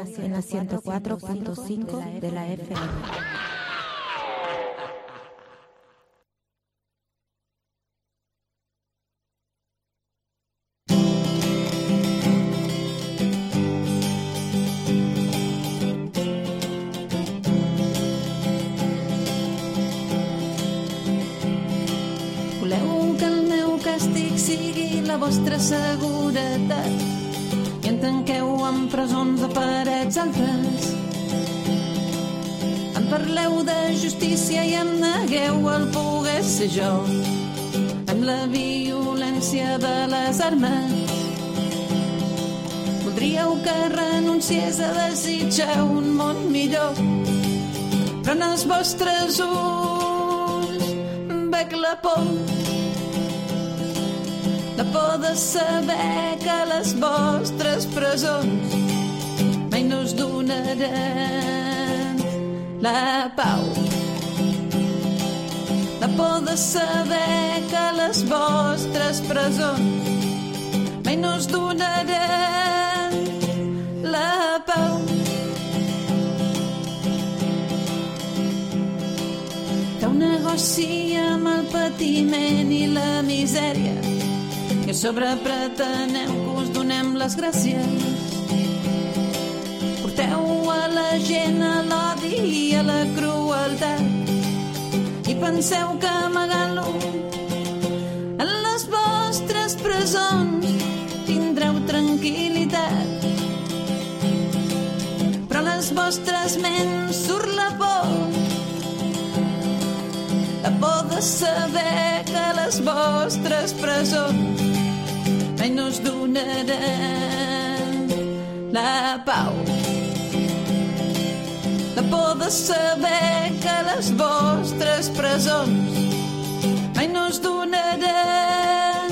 En la 104.5 de la FM. Renunciés a desitjar un món millor. Però en els vostres ulls veig la por. La por de saber que les vostres presons mai no us donaran la pau. La por de saber que les vostres presons mai no us donaran la pau Feu negoci amb el patiment i la misèria i a sobre preteneu que us donem les gràcies. Porteu a la gent a l'odi i a la crueltat i penseu que amagant-lo en les vostres presons vostres ments surt la por la por de saber que les vostres presons mai no us donaran la pau. La por de saber que les vostres presons mai no us donaran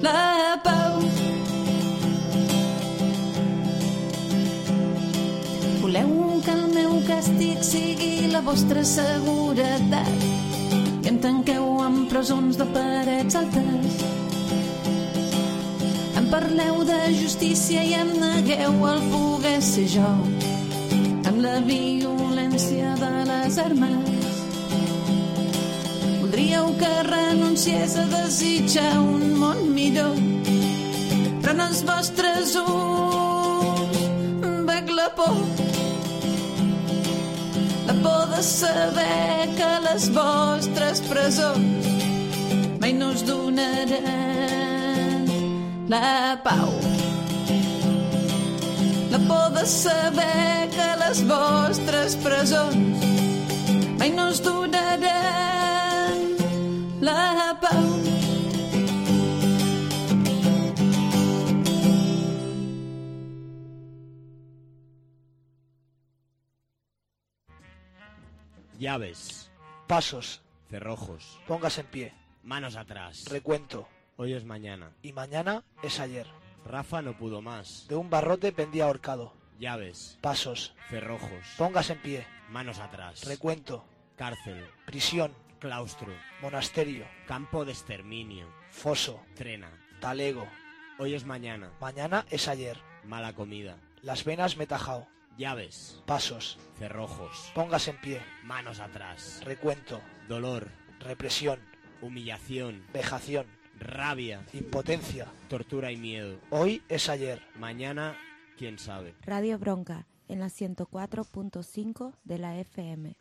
la pau. Voleu que el meu càstig sigui la vostra seguretat i em tanqueu en presons de parets altes. Em parleu de justícia i em negueu el poder ser jo amb la violència de les armes. Voldríeu que renunciés a desitjar un món millor però en els vostres ulls veig la por la por de saber que les vostres presons mai no us donaran la pau. La por de saber que les vostres presons mai no us donaran la pau. Llaves, Pasos. cerrojos, Póngase en pie. manos atrás. Recuento. Hoy es mañana. Y mañana es ayer. Rafa no pudo más. De un barrote pendía ahorcado. Llaves, Pasos. cerrojos, Póngase en pie. manos atrás. Recuento. Cárcel, Prisión. claustro, Monasterio. campo de exterminio, Foso. trena. Talego. Hoy es mañana. Mañana es ayer. Mala comida. Las venas me tajao. Llaves, Pasos. cerrojos, Póngase en pie. manos atrás. Recuento. Dolor, Represión. humillación, Vejación. rabia, Impotencia. tortura y miedo. Hoy es ayer. Mañana, quién sabe. Radio Bronca, en la 104.5 de la FM.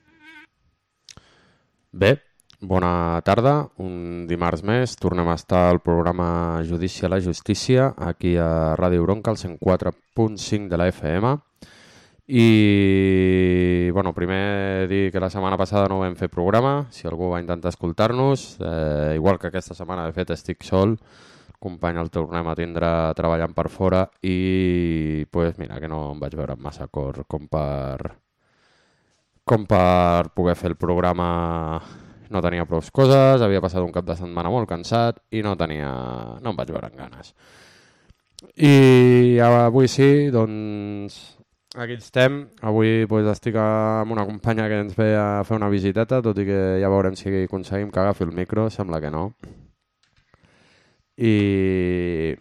Bé, bona tarda. Un dimarts més tornem a estar al programa Judici a la Justícia aquí a Ràdio Bronca, al 104.5 de la FM. I, bueno, primer dir que la setmana passada no vam fer programa, si algú va intentar escoltar-nos, eh, igual que aquesta setmana, de fet, estic sol, company el tornem a tindre treballant per fora. I, pues, mira, que no em vaig veure amb massa cor com per com per poder fer el programa. No tenia prou coses, havia passat un cap de setmana molt cansat i no tenia... no em vaig veure amb ganes. I avui sí, doncs aquí estem. Avui pues, estic amb una companya que ens ve a fer una visiteta, tot i que ja veurem si aconseguim que agafi el micro, sembla que no. I,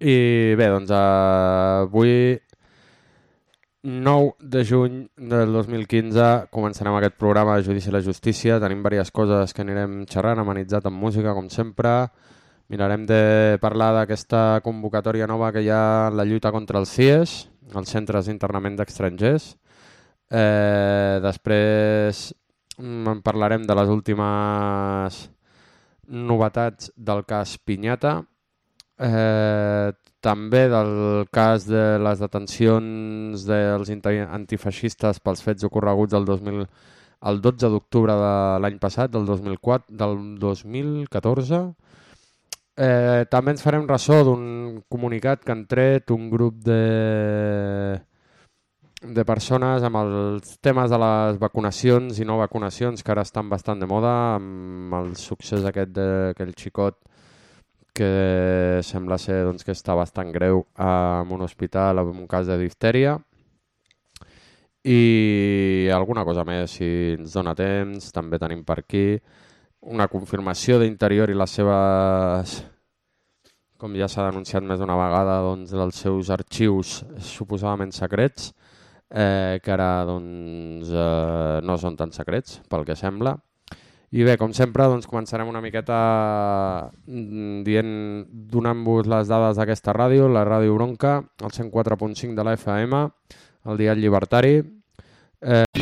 I bé, doncs avui 9 de juny del 2015 començarem aquest programa de Judici i la Justícia. Tenim diverses coses que anirem xerrant, amenitzat amb música, com sempre. Mirarem de parlar d'aquesta convocatòria nova que hi ha en la lluita contra els CIES, els centres d'internament d'estrangers. Eh, després mm, en parlarem de les últimes novetats del cas Pinyata, eh, també del cas de les detencions dels antifeixistes pels fets ocorreguts el, 2000, el 12 d'octubre de l'any passat, del 2004, del 2014. Eh, també ens farem ressò d'un comunicat que han tret un grup de, de persones amb els temes de les vacunacions i no vacunacions que ara estan bastant de moda amb el succés aquest d'aquell xicot que sembla ser doncs, que està bastant greu en un hospital amb un cas de diftèria. I alguna cosa més si ens dona temps també tenim per aquí una confirmació d'Interior i les seves com ja s'ha denunciat més d'una vegada doncs, dels seus arxius suposadament secrets eh, que ara doncs, eh, no són tan secrets pel que sembla i bé, com sempre, doncs començarem una miqueta mm, dient, donant-vos les dades d'aquesta ràdio, la Ràdio Bronca, el 104.5 de la FM, el Diari Llibertari. Eh...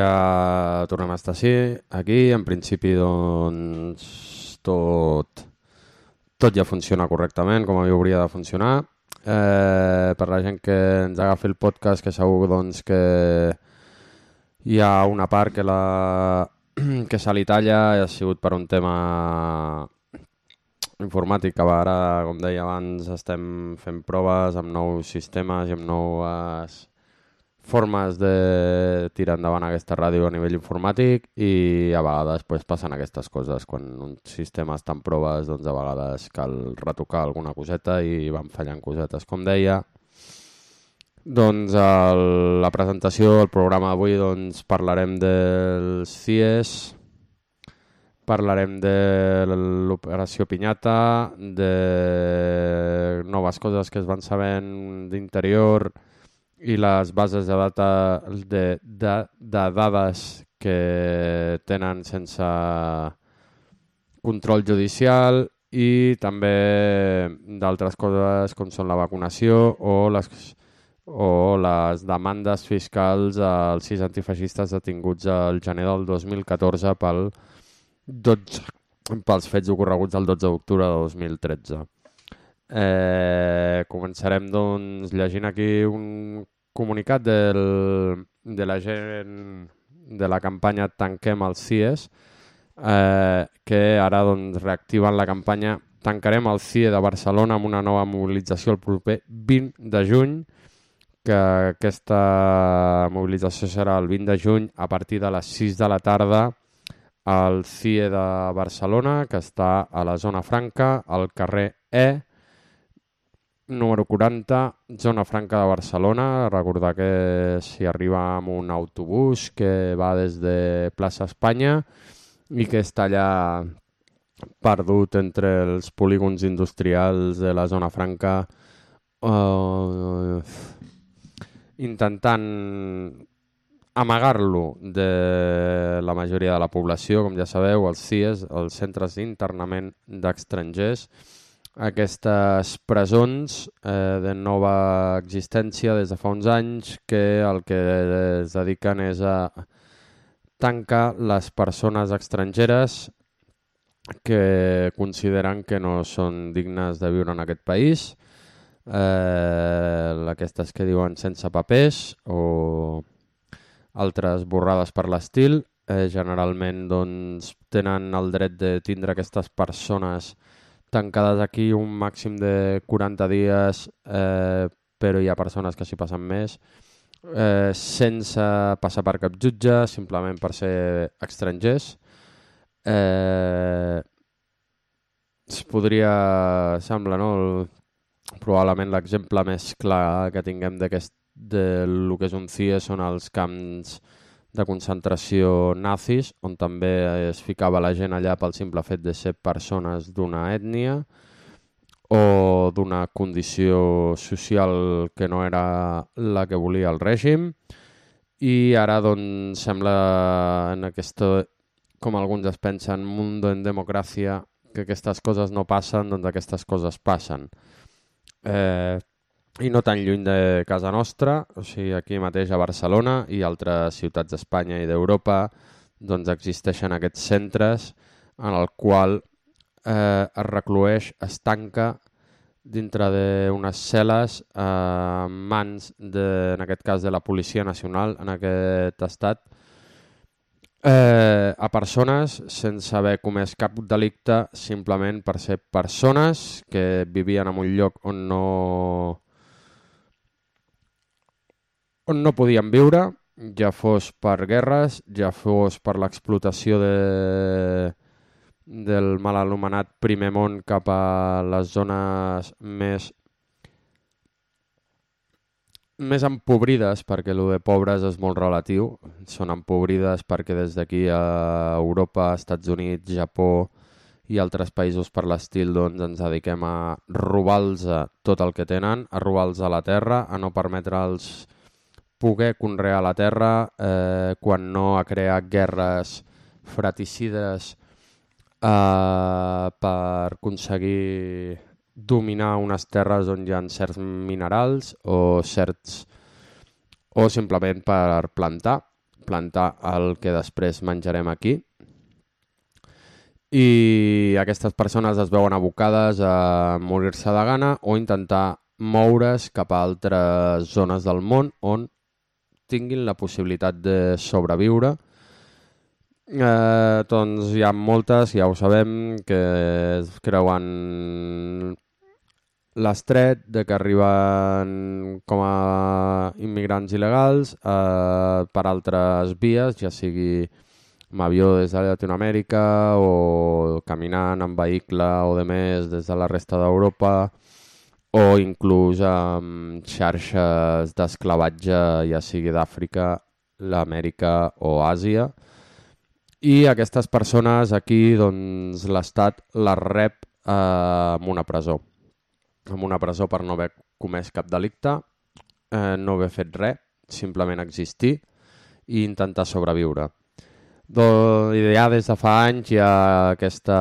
ja tornem a estar així, aquí. En principi, doncs, tot, tot ja funciona correctament, com hauria de funcionar. Eh, per la gent que ens agafi el podcast, que segur doncs, que hi ha una part que, la, que se li talla i ha sigut per un tema informàtic que ara, com deia abans, estem fent proves amb nous sistemes i amb noves formes de tirar endavant aquesta ràdio a nivell informàtic i a vegades pues, passen aquestes coses. Quan un sistema està en proves, doncs a vegades cal retocar alguna coseta i van fallant cosetes. Com deia, doncs el, la presentació, el programa d'avui, doncs parlarem dels CIES, parlarem de l'operació Pinyata, de noves coses que es van sabent d'interior, i les bases de data de, de, de dades que tenen sense control judicial i també d'altres coses com són la vacunació o les, o les demandes fiscals als sis antifeixistes detinguts al gener del 2014 pel 12, pels fets ocorreguts el 12 d'octubre de 2013. Eh, començarem doncs, llegint aquí un comunicat del, de la gent de la campanya Tanquem els CIES, eh, que ara doncs, reactiven la campanya Tancarem el CIE de Barcelona amb una nova mobilització el proper 20 de juny, que aquesta mobilització serà el 20 de juny a partir de les 6 de la tarda al CIE de Barcelona, que està a la zona franca, al carrer E, número 40, zona franca de Barcelona. Recordar que si arriba amb un autobús que va des de plaça Espanya i que està allà perdut entre els polígons industrials de la zona franca eh, intentant amagar-lo de la majoria de la població, com ja sabeu, els CIES, els centres d'internament d'estrangers, aquestes presons eh, de nova existència des de fa uns anys que el que es dediquen és a tancar les persones estrangeres que consideren que no són dignes de viure en aquest país, eh, aquestes que diuen sense papers o altres borrades per l'estil, eh, generalment doncs, tenen el dret de tindre aquestes persones tancades aquí un màxim de 40 dies, eh, però hi ha persones que s'hi passen més, eh, sense passar per cap jutge, simplement per ser estrangers. Eh, es podria, sembla, no? El, probablement l'exemple més clar que tinguem d'aquest de lo que és un CIE són els camps de concentració nazis, on també es ficava la gent allà pel simple fet de ser persones d'una ètnia o d'una condició social que no era la que volia el règim i ara doncs sembla en aquesta, com alguns es pensen, mundo en democràcia, que aquestes coses no passen, doncs aquestes coses passen. Eh, i no tan lluny de casa nostra, o sigui, aquí mateix a Barcelona i altres ciutats d'Espanya i d'Europa, doncs existeixen aquests centres en el qual eh, es reclueix, es tanca dintre d'unes cel·les eh, mans, de, en aquest cas, de la Policia Nacional en aquest estat, eh, a persones sense haver comès cap delicte simplement per ser persones que vivien en un lloc on no on no podien viure, ja fos per guerres, ja fos per l'explotació de, del mal anomenat primer món cap a les zones més més empobrides, perquè el de pobres és molt relatiu, són empobrides perquè des d'aquí a Europa, Estats Units, Japó i altres països per l'estil doncs, ens dediquem a robar-los tot el que tenen, a robar-los a la terra, a no permetre'ls poder conrear la terra eh, quan no ha creat guerres fraticides eh, per aconseguir dominar unes terres on hi ha certs minerals o certs o simplement per plantar plantar el que després menjarem aquí. I aquestes persones es veuen abocades a morir-se de gana o intentar moure's cap a altres zones del món on tinguin la possibilitat de sobreviure. Eh, doncs hi ha moltes, ja ho sabem, que es creuen l'estret de que arriben com a immigrants il·legals eh, per altres vies, ja sigui amb avió des de Llatinoamèrica o caminant en vehicle o de més des de la resta d'Europa o inclús amb xarxes d'esclavatge, ja sigui d'Àfrica, l'Amèrica o Àsia. I aquestes persones aquí, doncs, l'Estat les rep eh, en una presó. En una presó per no haver comès cap delicte, eh, no haver fet res, simplement existir i intentar sobreviure. Do, ja des de fa anys hi ha aquesta,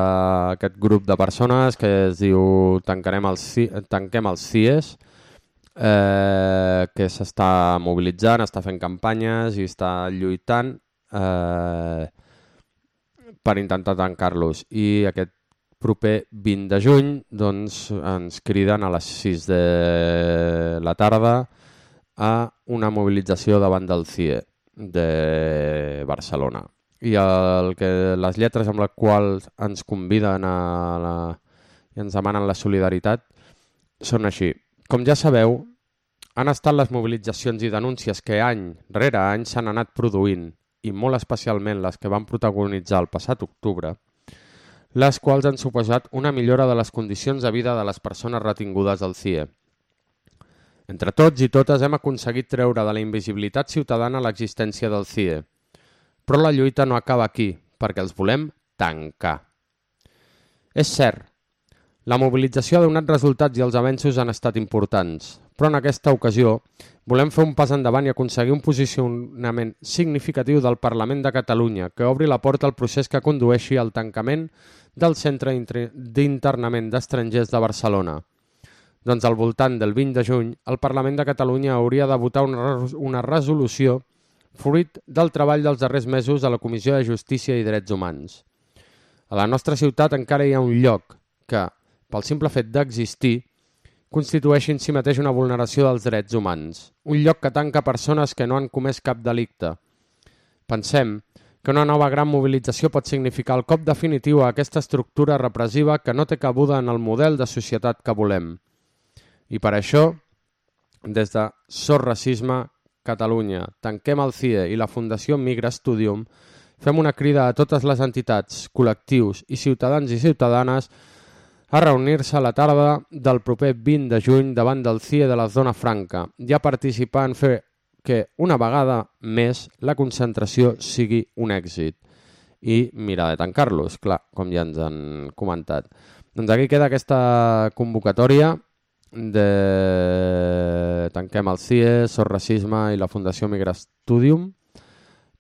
aquest grup de persones que es diu Tancarem els, Tanquem els CIES, eh, que s'està mobilitzant, està fent campanyes i està lluitant eh, per intentar tancar-los. I aquest proper 20 de juny doncs, ens criden a les 6 de la tarda a una mobilització davant del CIE de Barcelona. I el que les lletres amb les quals ens conviden a la, i ens demanen la solidaritat són així. Com ja sabeu, han estat les mobilitzacions i denúncies que any rere any s'han anat produint, i molt especialment les que van protagonitzar el passat octubre, les quals han suposat una millora de les condicions de vida de les persones retingudes al CIE. Entre tots i totes hem aconseguit treure de la invisibilitat ciutadana l'existència del CIE, però la lluita no acaba aquí, perquè els volem tancar. És cert, la mobilització ha donat resultats i els avenços han estat importants, però en aquesta ocasió volem fer un pas endavant i aconseguir un posicionament significatiu del Parlament de Catalunya que obri la porta al procés que condueixi al tancament del Centre d'Internament d'Estrangers de Barcelona. Doncs al voltant del 20 de juny, el Parlament de Catalunya hauria de votar una resolució fruit del treball dels darrers mesos a la Comissió de Justícia i Drets Humans. A la nostra ciutat encara hi ha un lloc que, pel simple fet d'existir, constitueix en si mateix una vulneració dels drets humans. Un lloc que tanca persones que no han comès cap delicte. Pensem que una nova gran mobilització pot significar el cop definitiu a aquesta estructura repressiva que no té cabuda en el model de societat que volem. I per això, des de Sor Racisme Catalunya, Tanquem el CIE i la Fundació Migra Studium, fem una crida a totes les entitats, col·lectius i ciutadans i ciutadanes a reunir-se a la tarda del proper 20 de juny davant del CIE de la Zona Franca i a participar en fer que una vegada més la concentració sigui un èxit i mirar de tancar-los, clar, com ja ens han comentat. Doncs aquí queda aquesta convocatòria de Tanquem el CIE, Sor Racisme i la Fundació Migra Studium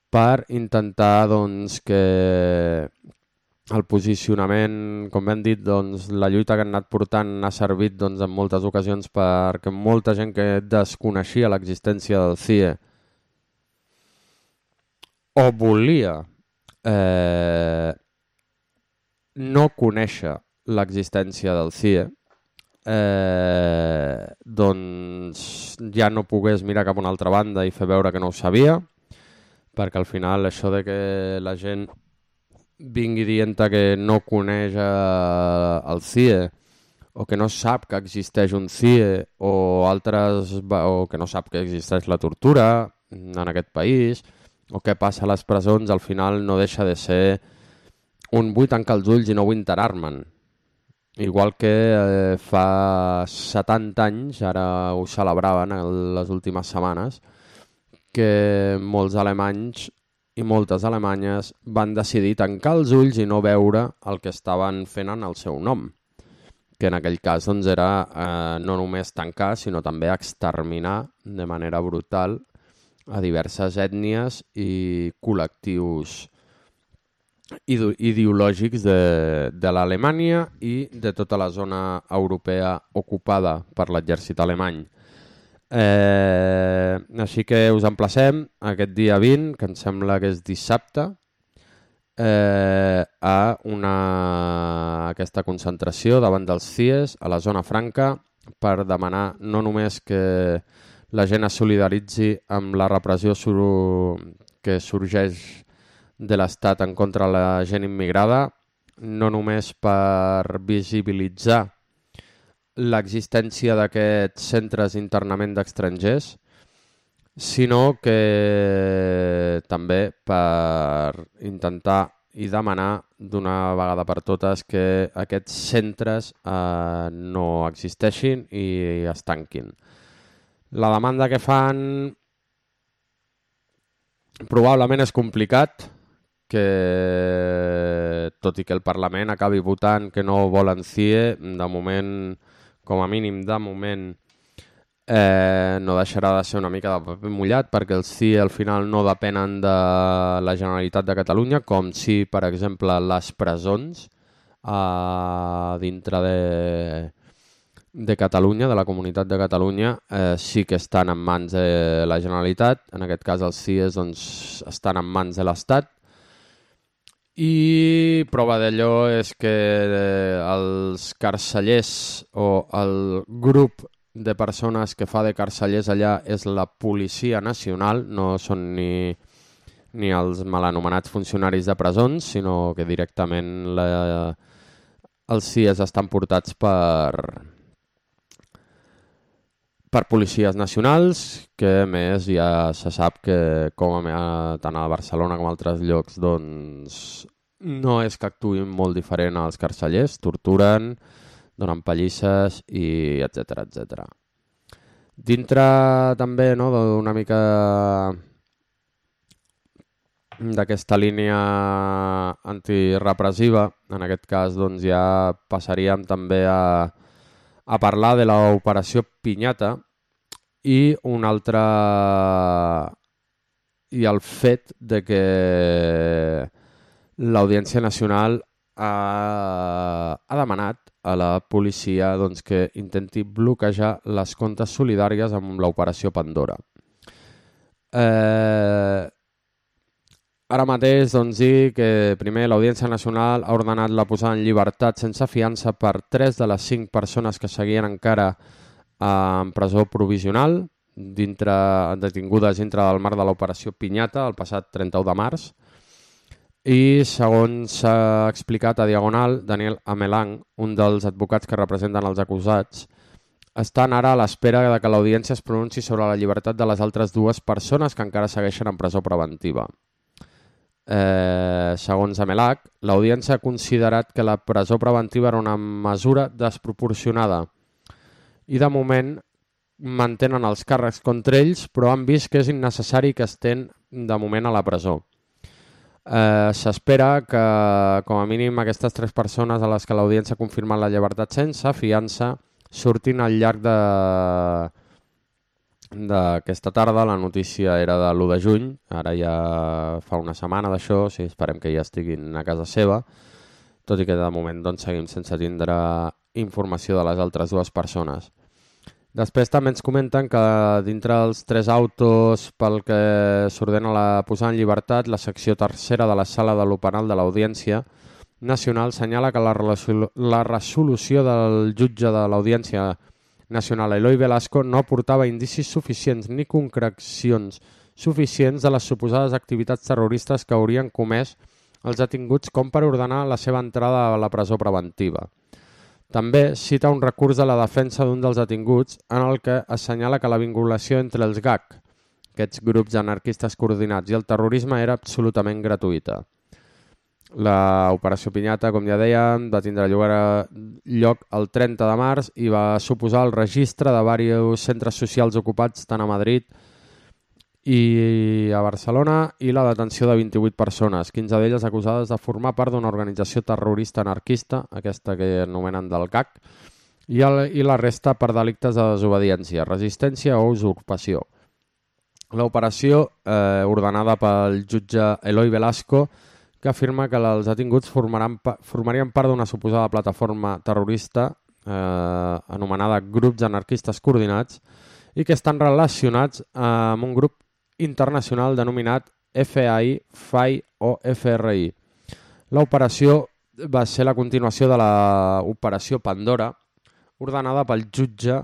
per intentar doncs, que el posicionament, com hem dit, doncs, la lluita que han anat portant ha servit doncs, en moltes ocasions perquè molta gent que desconeixia l'existència del CIE o volia eh, no conèixer l'existència del CIE eh, doncs ja no pogués mirar cap a una altra banda i fer veure que no ho sabia perquè al final això de que la gent vingui dient que no coneix el CIE o que no sap que existeix un CIE o altres o que no sap que existeix la tortura en aquest país o què passa a les presons al final no deixa de ser un vull tancar els ulls i no vull enterar-me'n. Igual que eh, fa 70 anys, ara ho celebraven en les últimes setmanes, que molts alemanys i moltes alemanyes van decidir tancar els ulls i no veure el que estaven fent en el seu nom que en aquell cas doncs, era eh, no només tancar, sinó també exterminar de manera brutal a diverses ètnies i col·lectius ideològics de, de l'Alemanya i de tota la zona europea ocupada per l'exèrcit alemany. Eh, així que us emplacem aquest dia 20, que em sembla que és dissabte, eh, a una, aquesta concentració davant dels CIES a la zona franca per demanar no només que la gent es solidaritzi amb la repressió sur que sorgeix de l'Estat en contra de la gent immigrada, no només per visibilitzar l'existència d'aquests centres d'internament d'estrangers, sinó que també per intentar i demanar d'una vegada per totes que aquests centres eh, no existeixin i es tanquin. La demanda que fan probablement és complicat, que tot i que el Parlament acabi votant que no volen CIE, de moment, com a mínim de moment, eh, no deixarà de ser una mica de paper mullat perquè els CIE al final no depenen de la Generalitat de Catalunya, com si, per exemple, les presons eh, dintre de, de Catalunya, de la comunitat de Catalunya, eh, sí que estan en mans de la Generalitat. En aquest cas els CIEs doncs, estan en mans de l'Estat i prova d'allò és que eh, els carcellers o el grup de persones que fa de carcellers allà és la Policia Nacional, no són ni, ni els malanomenats funcionaris de presons, sinó que directament la, els CIES estan portats per, per policies nacionals, que més ja se sap que com a, tant a Barcelona com a altres llocs doncs, no és que actuïn molt diferent als carcellers, torturen, donen pallisses i etc etc. Dintre també no, d'una mica d'aquesta línia antirepressiva, en aquest cas doncs, ja passaríem també a, a parlar de l'operació Pinyata i un altre i el fet de que l'Audiència Nacional ha, ha demanat a la policia doncs, que intenti bloquejar les comptes solidàries amb l'operació Pandora. Eh, ara mateix doncs, dir que primer l'Audiència Nacional ha ordenat la posada en llibertat sense fiança per tres de les cinc persones que seguien encara eh, en presó provisional dintre, detingudes dintre del marc de l'operació Pinyata el passat 31 de març i segons s'ha explicat a Diagonal, Daniel Amelang, un dels advocats que representen els acusats, estan ara a l'espera de que l'audiència es pronunci sobre la llibertat de les altres dues persones que encara segueixen en presó preventiva. Eh, segons Amelac, l'audiència ha considerat que la presó preventiva era una mesura desproporcionada i de moment mantenen els càrrecs contra ells però han vist que és innecessari que estén de moment a la presó. Eh, S'espera que, com a mínim, aquestes tres persones a les que l'audiència ha confirmat la llibertat sense fiança surtin al llarg de d'aquesta tarda. La notícia era de l'1 de juny, ara ja fa una setmana d'això, o sigui, esperem que ja estiguin a casa seva, tot i que de moment doncs, seguim sense tindre informació de les altres dues persones. Després també ens comenten que dintre dels tres autos pel que s'ordena la posada en llibertat, la secció tercera de la sala de l'Openal de l'Audiència Nacional senyala que la, la resolució del jutge de l'Audiència Nacional Eloi Velasco no aportava indicis suficients ni concrecions suficients de les suposades activitats terroristes que haurien comès els detinguts com per ordenar la seva entrada a la presó preventiva. També cita un recurs de la defensa d'un dels detinguts en el que assenyala que la vinculació entre els GAC, aquests grups anarquistes coordinats, i el terrorisme era absolutament gratuïta. La operació Pinyata, com ja dèiem, va tindre lloc el 30 de març i va suposar el registre de diversos centres socials ocupats tant a Madrid i a Barcelona i la detenció de 28 persones, 15 d'elles acusades de formar part d'una organització terrorista anarquista, aquesta que anomenen del CAC, i, el, i la resta per delictes de desobediència, resistència o usurpació. L'operació, eh, ordenada pel jutge Eloi Velasco, que afirma que els detinguts formaran, formarien part d'una suposada plataforma terrorista eh, anomenada Grups Anarquistes Coordinats i que estan relacionats amb un grup internacional denominat FAI, FAI o FRI. L'operació va ser la continuació de l'operació Pandora, ordenada pel jutge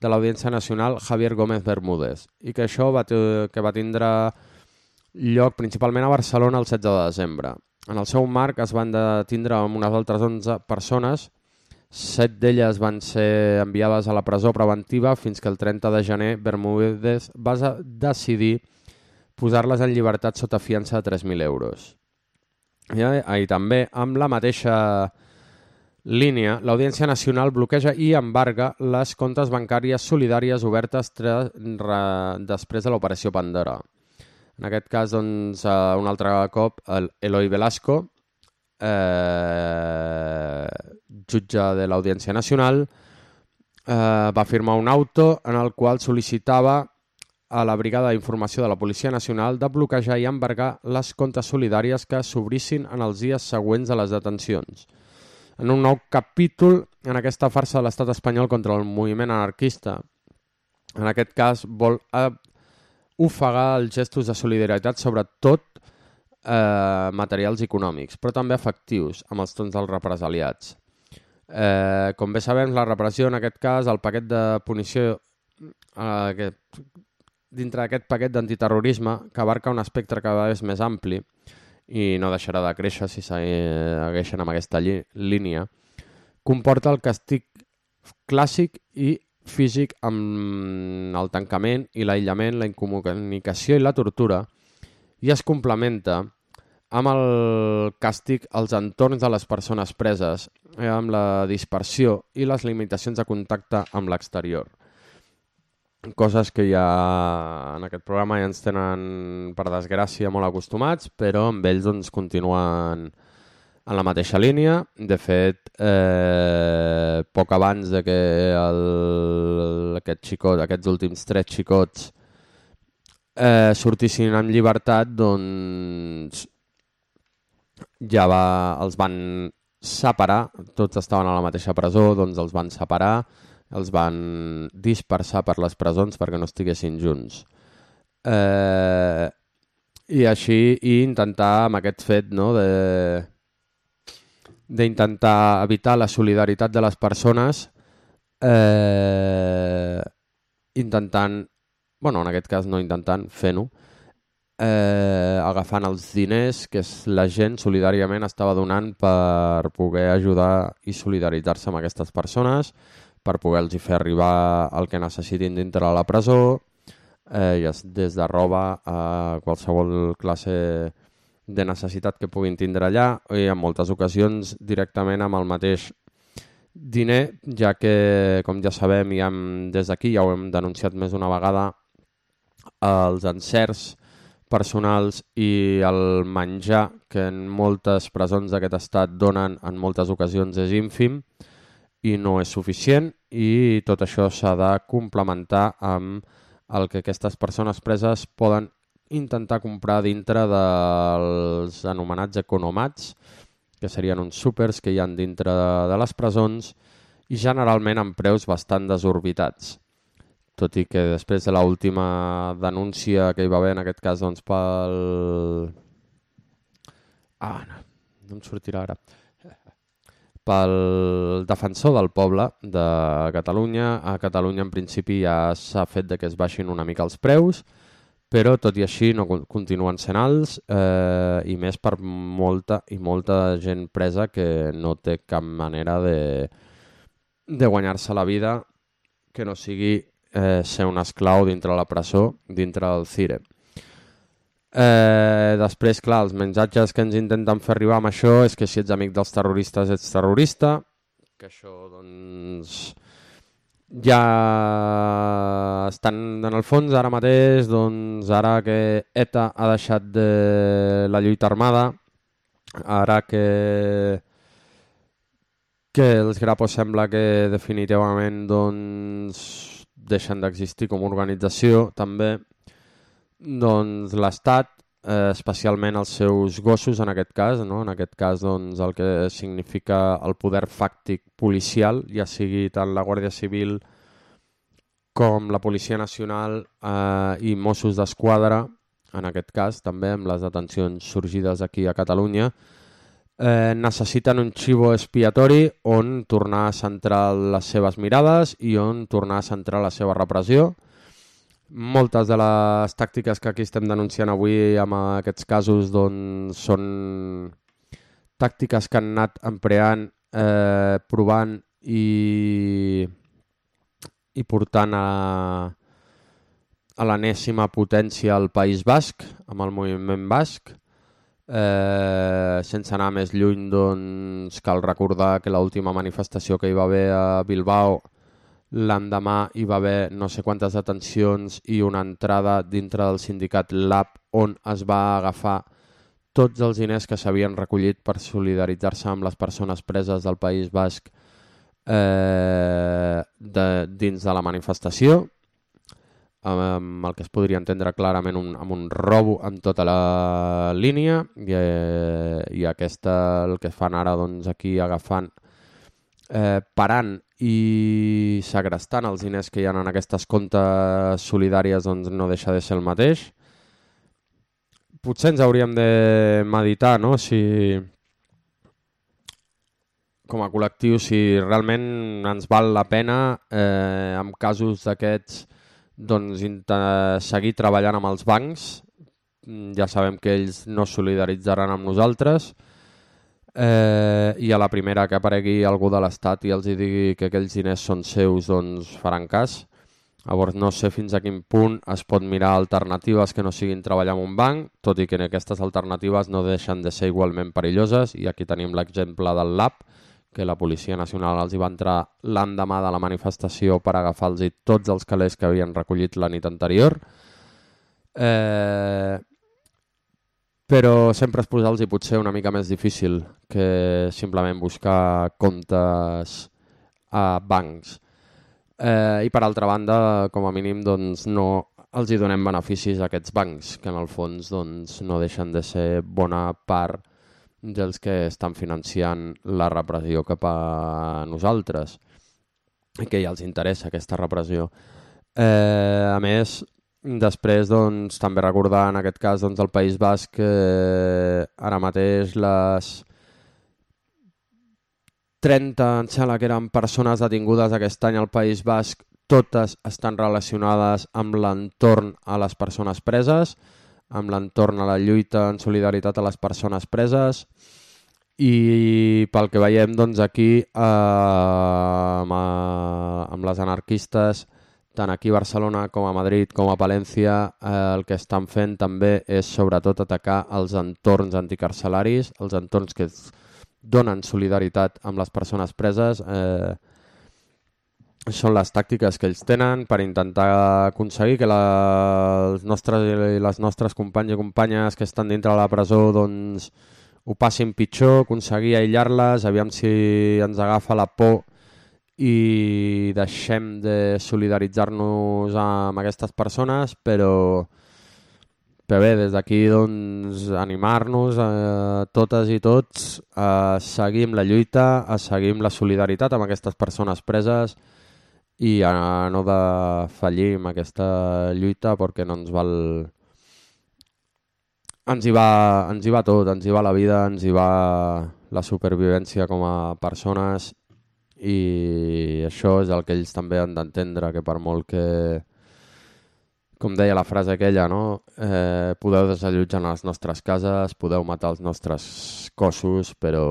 de l'Audiència Nacional Javier Gómez Bermúdez i que això va, que va tindre lloc principalment a Barcelona el 16 de desembre. En el seu marc es van detindre amb unes altres 11 persones, set d'elles van ser enviades a la presó preventiva fins que el 30 de gener Bermúdez va decidir posar-les en llibertat sota fiança de 3.000 euros. I, i també amb la mateixa línia, l'Audiència Nacional bloqueja i embarga les comptes bancàries solidàries obertes després de l'operació Pandora. En aquest cas, doncs, uh, un altre cop, el Eloi Velasco, eh, jutge de l'Audiència Nacional, eh, va firmar un auto en el qual sol·licitava a la Brigada d'Informació de la Policia Nacional de bloquejar i embargar les comptes solidàries que s'obrissin en els dies següents a les detencions en un nou capítol en aquesta farsa de l'estat espanyol contra el moviment anarquista. En aquest cas vol eh, ofegar els gestos de solidaritat, sobretot eh, materials econòmics, però també afectius, amb els tons dels represaliats. Eh, com bé sabem, la repressió, en aquest cas, el paquet de punició eh, que, dintre d'aquest paquet d'antiterrorisme, que abarca un espectre cada vegada més ampli, i no deixarà de créixer si segueixen amb aquesta línia, comporta el castig clàssic i físic amb el tancament i l'aïllament, la incomunicació i la tortura i es complementa amb el càstig als entorns de les persones preses, eh, amb la dispersió i les limitacions de contacte amb l'exterior. Coses que ja en aquest programa ja ens tenen, per desgràcia, molt acostumats, però amb ells doncs, continuen en la mateixa línia. De fet, eh, poc abans de que el, aquest xicot, aquests últims tres xicots eh, sortissin en llibertat, doncs ja va, els van separar, tots estaven a la mateixa presó, doncs els van separar, els van dispersar per les presons perquè no estiguessin junts. Eh, I així, i intentar amb aquest fet no, de d'intentar evitar la solidaritat de les persones eh, intentant, bueno, en aquest cas no intentant, fent-ho, eh, agafant els diners que la gent solidàriament estava donant per poder ajudar i solidaritzar-se amb aquestes persones, per poder-los fer arribar el que necessitin dintre la presó, eh, des de roba a qualsevol classe de necessitat que puguin tindre allà i en moltes ocasions directament amb el mateix diner, ja que, com ja sabem, ja hem, des d'aquí ja ho hem denunciat més d'una vegada, els encerts personals i el menjar que en moltes presons d'aquest estat donen en moltes ocasions és ínfim, i no és suficient i tot això s'ha de complementar amb el que aquestes persones preses poden intentar comprar dintre dels anomenats economats, que serien uns súpers que hi han dintre de les presons i generalment amb preus bastant desorbitats. Tot i que després de l'última denúncia que hi va haver, en aquest cas doncs, pel... Ah, no, no em sortirà ara pel defensor del poble de Catalunya. A Catalunya en principi ja s'ha fet de que es baixin una mica els preus, però tot i així no continuen sent alts eh, i més per molta i molta gent presa que no té cap manera de, de guanyar-se la vida que no sigui eh, ser un esclau dintre la presó, dintre del CIRE. Eh, després, clar, els mensatges que ens intenten fer arribar amb això és que si ets amic dels terroristes ets terrorista, que això, doncs, ja estan en el fons ara mateix, doncs ara que ETA ha deixat de la lluita armada, ara que que els grapos sembla que definitivament doncs, deixen d'existir com a organització també doncs l'Estat, eh, especialment els seus gossos en aquest cas, no? en aquest cas doncs, el que significa el poder fàctic policial, ja sigui tant la Guàrdia Civil com la Policia Nacional eh, i Mossos d'Esquadra, en aquest cas també amb les detencions sorgides aquí a Catalunya, eh, necessiten un xivo expiatori on tornar a centrar les seves mirades i on tornar a centrar la seva repressió. Moltes de les tàctiques que aquí estem denunciant avui amb aquests casos doncs, són tàctiques que han anat empreant, eh, provant i, i portant a, a l'anèssima potència al País Basc, amb el moviment basc. Eh, sense anar més lluny, doncs, cal recordar que l'última manifestació que hi va haver a Bilbao l'endemà hi va haver no sé quantes detencions i una entrada dintre del sindicat LAB on es va agafar tots els diners que s'havien recollit per solidaritzar-se amb les persones preses del País Basc eh, de, dins de la manifestació amb el que es podria entendre clarament un, amb un robo amb tota la línia i, eh, i aquesta el que fan ara doncs, aquí agafant eh, parant i segrestant els diners que hi ha en aquestes comptes solidàries doncs no deixa de ser el mateix potser ens hauríem de meditar no? si com a col·lectiu si realment ens val la pena eh, en casos d'aquests doncs, seguir treballant amb els bancs. Ja sabem que ells no solidaritzaran amb nosaltres eh, i a la primera que aparegui algú de l'Estat i els hi digui que aquells diners són seus, doncs faran cas. Llavors no sé fins a quin punt es pot mirar alternatives que no siguin treballar en un banc, tot i que aquestes alternatives no deixen de ser igualment perilloses i aquí tenim l'exemple del LAB, que la Policia Nacional els hi va entrar l'endemà de la manifestació per agafar-los tots els calés que havien recollit la nit anterior. Eh, però sempre es posar-los potser una mica més difícil que simplement buscar comptes a bancs. Eh, I per altra banda, com a mínim, doncs, no els hi donem beneficis a aquests bancs, que en el fons doncs, no deixen de ser bona part dels que estan financiant la repressió cap a nosaltres i que ja els interessa aquesta repressió. Eh, a més, després doncs, també recordar en aquest cas doncs, el País Basc eh, ara mateix les 30, em sembla que eren persones detingudes aquest any al País Basc, totes estan relacionades amb l'entorn a les persones preses, amb l'entorn a la lluita en solidaritat a les persones preses. I pel que veiem doncs, aquí eh, amb, eh, amb les anarquistes tant aquí a Barcelona com a Madrid com a Palència eh, el que estan fent també és sobretot atacar els entorns anticarcelaris, els entorns que donen solidaritat amb les persones preses eh, són les tàctiques que ells tenen per intentar aconseguir que la, els nostres les nostres companys i companyes que estan dintre de la presó doncs, ho passin pitjor, aconseguir aïllar-les, aviam si ens agafa la por i deixem de solidaritzar-nos amb aquestes persones, però, però bé, des d'aquí doncs, animar-nos eh, totes i tots a seguir amb la lluita, a seguir amb la solidaritat amb aquestes persones preses, i a no de fallir amb aquesta lluita perquè no ens val ens hi, va, ens hi va tot, ens hi va la vida, ens hi va la supervivència com a persones i això és el que ells també han d'entendre, que per molt que, com deia la frase aquella, no? eh, podeu desallotjar les nostres cases, podeu matar els nostres cossos, però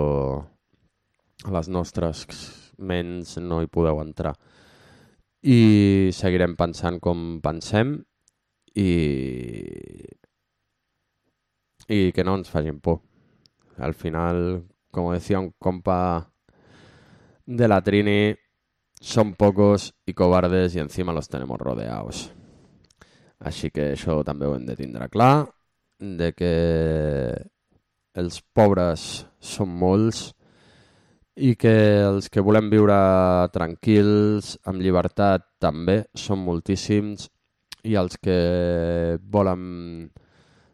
a les nostres ments no hi podeu entrar i seguirem pensant com pensem i, i que no ens facin por. Al final, como decía un compa de la Trini, son pocos y cobardes y encima los tenemos rodeados. Així que això també ho hem de tindre clar, de que els pobres són molts i que els que volem viure tranquils, amb llibertat, també són moltíssims i els que volen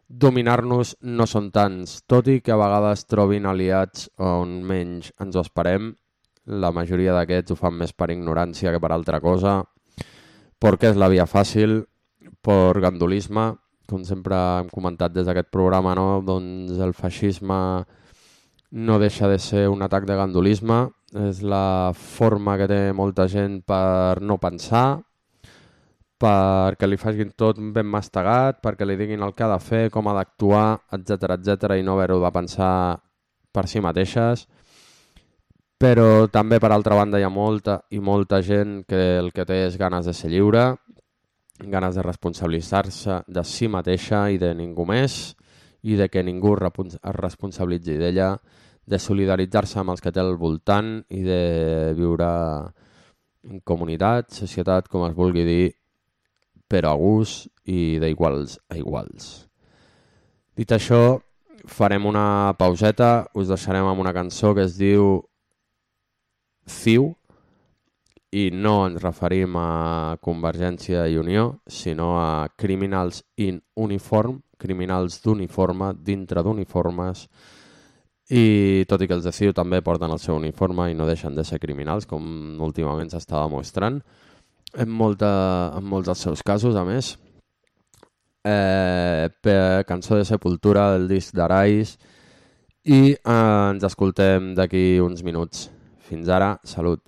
dominar-nos no són tants, tot i que a vegades trobin aliats on menys ens ho esperem. La majoria d'aquests ho fan més per ignorància que per altra cosa. perquè és la via fàcil, per gandulisme, com sempre hem comentat des d'aquest programa, no? doncs el feixisme no deixa de ser un atac de gandulisme, és la forma que té molta gent per no pensar, perquè li facin tot ben mastegat, perquè li diguin el que ha de fer, com ha d'actuar, etc etc i no haver-ho de pensar per si mateixes. Però també, per altra banda, hi ha molta i molta gent que el que té és ganes de ser lliure, ganes de responsabilitzar-se de si mateixa i de ningú més, i de que ningú es responsabilitzi d'ella, de solidaritzar-se amb els que té al voltant i de viure en comunitat, societat, com es vulgui dir, però a gust i d'iguals a iguals. Dit això, farem una pauseta, us deixarem amb una cançó que es diu Ciu, i no ens referim a Convergència i Unió, sinó a criminals in uniform, criminals d'uniforme, dintre d'uniformes, i tot i que els de CIU també porten el seu uniforme i no deixen de ser criminals, com últimament s'està demostrant, en, molta, en molts dels seus casos, a més. Eh, per cançó de Sepultura del disc d'Arais i eh, ens escoltem d'aquí uns minuts. Fins ara, salut.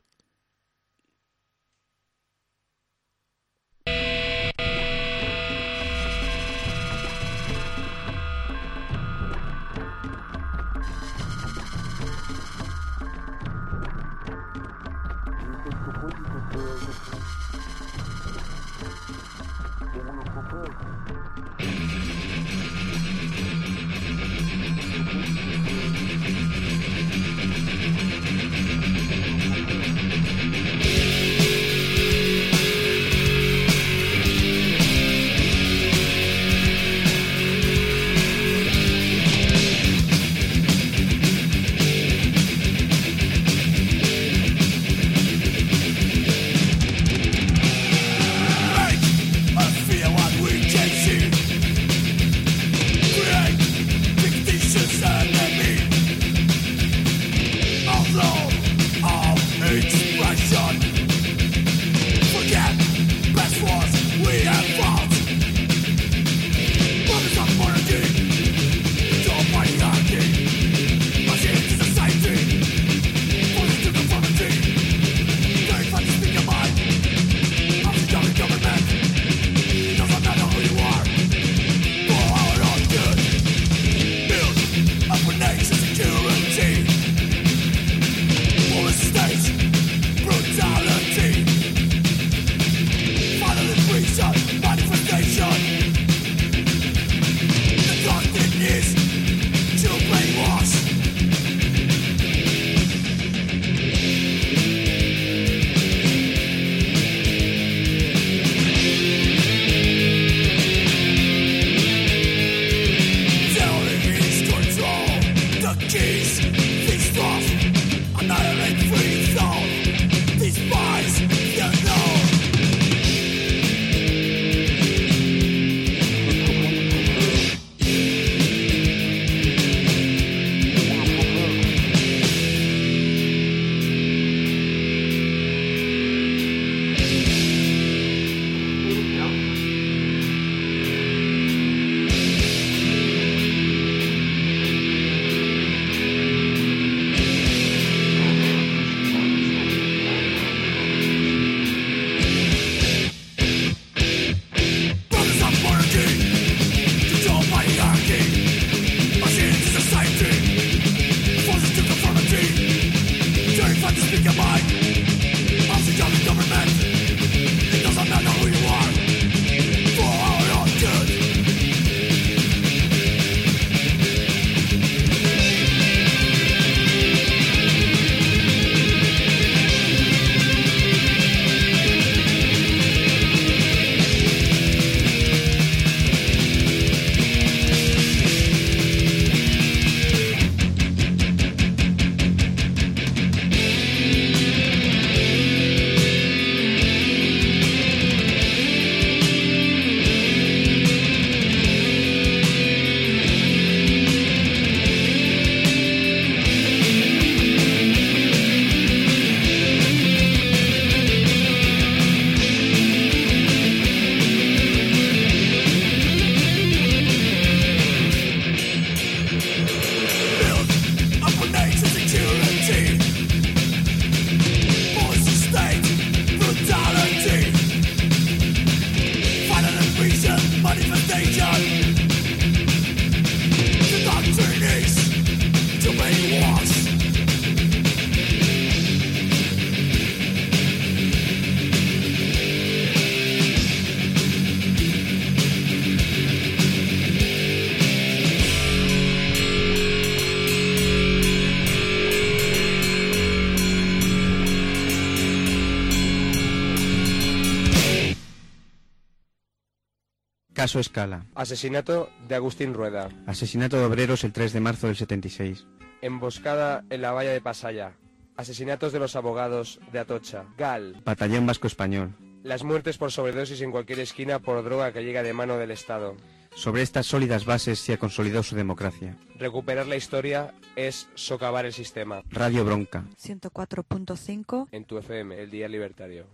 Caso Escala. Asesinato de Agustín Rueda. Asesinato de obreros el 3 de marzo del 76. Emboscada en la valla de Pasaya. Asesinatos de los abogados de Atocha. Gal. Batallón Vasco Español. Las muertes por sobredosis en cualquier esquina por droga que llega de mano del Estado. Sobre estas sólidas bases se ha consolidado su democracia. Recuperar la historia es socavar el sistema. Radio Bronca. 104.5 En tu FM, el Día Libertario.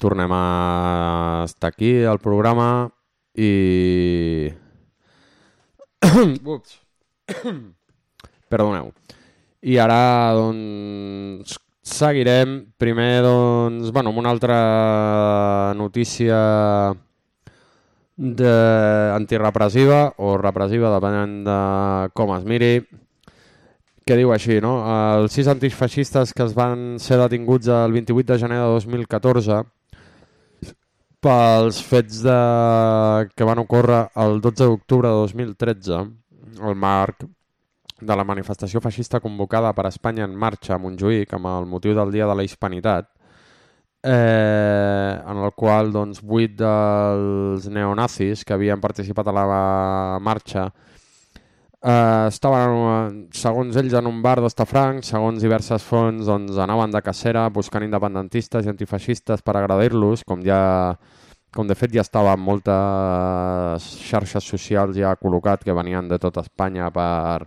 Tornem a estar aquí al programa i... Ups. Perdoneu. I ara, doncs, seguirem primer, doncs, bueno, amb una altra notícia de antirepressiva o repressiva, depenent de com es miri, que diu així, no? Els sis antifeixistes que es van ser detinguts el 28 de gener de 2014 pels fets de... que van ocórrer el 12 d'octubre de 2013 al marc de la manifestació feixista convocada per Espanya en marxa a Montjuïc amb el motiu del Dia de la Hispanitat eh, en el qual doncs, vuit dels neonazis que havien participat a la marxa estaven, segons ells, en un bar d'Estafranc, segons diverses fonts, doncs, anaven de cacera buscant independentistes i antifeixistes per agradir-los, com ja com de fet ja estava en moltes xarxes socials ja col·locat que venien de tota Espanya per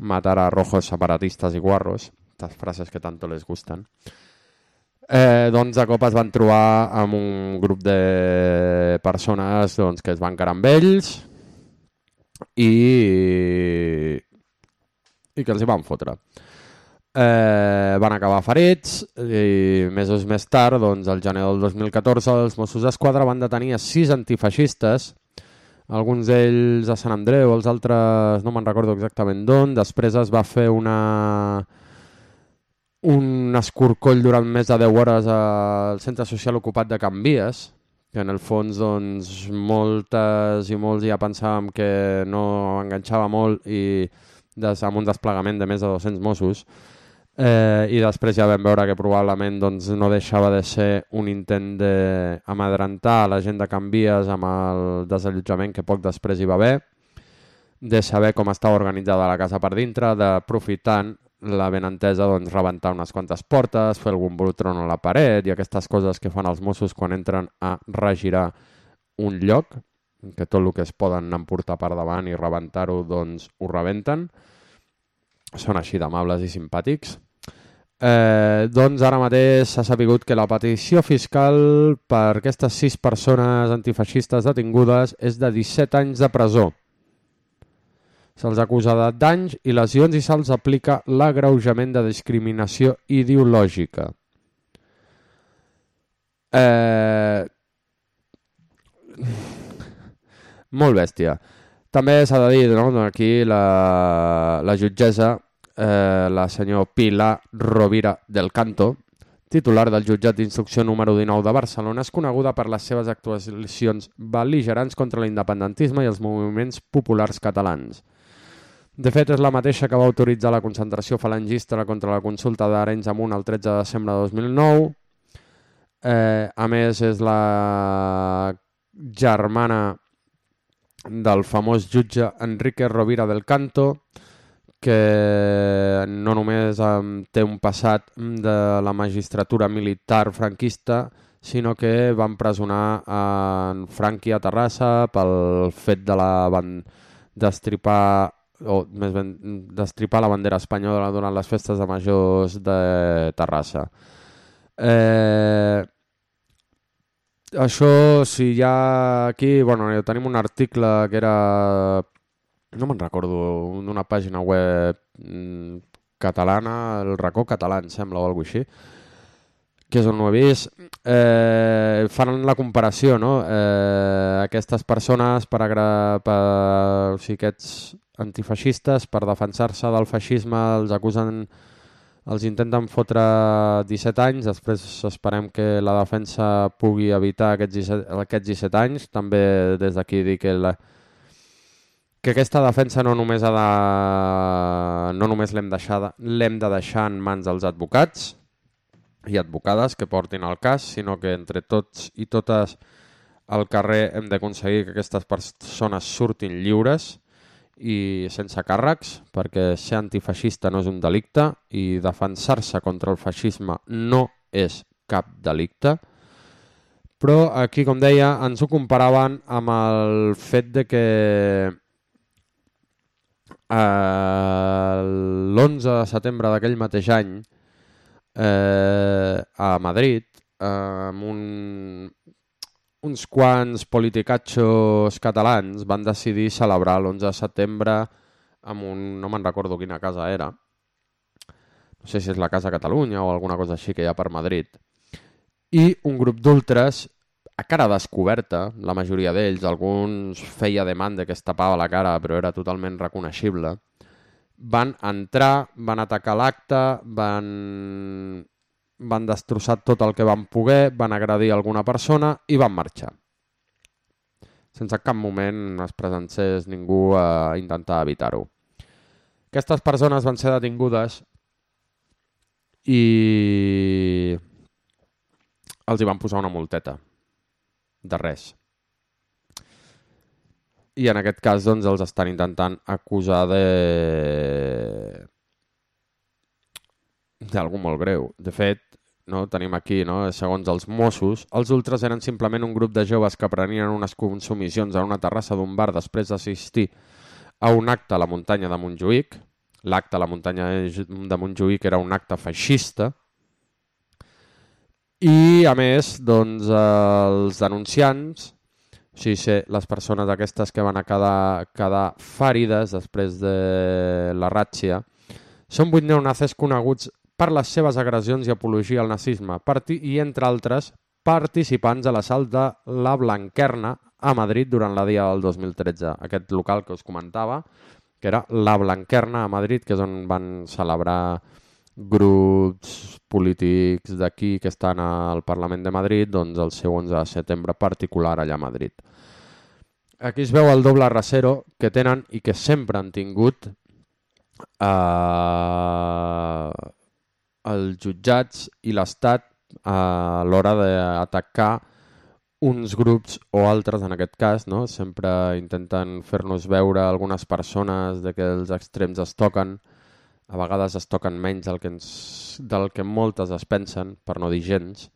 matar a rojos separatistes i guarros, estas frases que tanto les gusten. Eh, doncs de cop es van trobar amb un grup de persones doncs, que es van quedar amb ells, i, i que els hi van fotre. Eh, van acabar ferits i mesos més tard, doncs, el gener del 2014, els Mossos d'Esquadra van detenir a sis antifeixistes, alguns d'ells a Sant Andreu, els altres no me'n recordo exactament d'on. Després es va fer una un escorcoll durant més de 10 hores al centre social ocupat de Can Vies, que en el fons doncs, moltes i molts ja pensàvem que no enganxava molt i des, amb un desplegament de més de 200 Mossos eh, i després ja vam veure que probablement doncs, no deixava de ser un intent d'amadrentar la gent de Canvies amb el desallotjament que poc després hi va haver de saber com estava organitzada la casa per dintre, d'aprofitant la benentesa doncs, rebentar unes quantes portes, fer algun brutron a la paret i aquestes coses que fan els Mossos quan entren a regirar un lloc, que tot el que es poden emportar per davant i rebentar-ho, doncs ho rebenten. Són així d'amables i simpàtics. Eh, doncs ara mateix s'ha sapigut que la petició fiscal per aquestes sis persones antifeixistes detingudes és de 17 anys de presó. Se'ls acusa de danys i lesions i se'ls aplica l'agreujament de discriminació ideològica. Eh... Molt bèstia. També s'ha de dir, no? aquí la, la jutgessa, eh, la senyor Pilar Rovira del Canto, titular del jutjat d'instrucció número 19 de Barcelona, és coneguda per les seves actuacions beligerants contra l'independentisme i els moviments populars catalans. De fet, és la mateixa que va autoritzar la concentració falangista contra la consulta d'Arenys Amunt el 13 de desembre de 2009. Eh, a més, és la germana del famós jutge Enrique Rovira del Canto, que no només té un passat de la magistratura militar franquista, sinó que va empresonar en Franqui a Terrassa pel fet de la van destripar o més ben destripar la bandera espanyola durant les festes de majors de Terrassa. Eh, això, si hi ha aquí, bueno, tenim un article que era, no me'n recordo, d'una pàgina web mm, catalana, el racó català, em sembla, o alguna així, que és on ho he vist, eh, fan la comparació, no? Eh, aquestes persones, per, agra... per o sigui, aquests antifeixistes, per defensar-se del feixisme, els acusen, els intenten fotre 17 anys, després esperem que la defensa pugui evitar aquests 17, aquests 17 anys. També des d'aquí dir que la, que aquesta defensa no només ha de no només l'hem de deixar en mans dels advocats i advocades que portin el cas, sinó que entre tots i totes al carrer hem d'aconseguir que aquestes persones surtin lliures i sense càrrecs, perquè ser antifeixista no és un delicte i defensar-se contra el feixisme no és cap delicte. Però aquí, com deia, ens ho comparaven amb el fet de que eh, l'11 de setembre d'aquell mateix any eh, a Madrid eh, amb un, uns quants politicatxos catalans van decidir celebrar l'11 de setembre amb un... no me'n recordo quina casa era. No sé si és la Casa Catalunya o alguna cosa així que hi ha per Madrid. I un grup d'ultres a cara descoberta, la majoria d'ells, alguns feia demanda que es tapava la cara però era totalment reconeixible, van entrar, van atacar l'acte, van, van destrossar tot el que van poder, van agredir alguna persona i van marxar. Sense cap moment es presencés ningú a intentar evitar-ho. Aquestes persones van ser detingudes i els hi van posar una multeta de res. I en aquest cas doncs, els estan intentant acusar de d'algú molt greu. De fet, no, tenim aquí, no, segons els Mossos, els ultres eren simplement un grup de joves que prenien unes consumicions a una terrassa d'un bar després d'assistir a un acte a la muntanya de Montjuïc. L'acte a la muntanya de Montjuïc era un acte feixista, i, a més, doncs, els denunciants, o sigui, les persones aquestes que van a quedar, quedar ferides després de la ràtxia, són vuit neonazis coneguts per les seves agressions i apologia al nazisme i, entre altres, participants a l'assalt de la Blanquerna a Madrid durant la dia del 2013. Aquest local que us comentava, que era la Blanquerna a Madrid, que és on van celebrar grups polítics d'aquí que estan al Parlament de Madrid, doncs el seu 11 de setembre particular allà a Madrid. Aquí es veu el doble rasero que tenen i que sempre han tingut eh, els jutjats i l'Estat a l'hora d'atacar uns grups o altres, en aquest cas, no? sempre intenten fer-nos veure algunes persones de que els extrems es toquen, a vegades es toquen menys del que, ens, del que moltes es pensen, per no dir gens,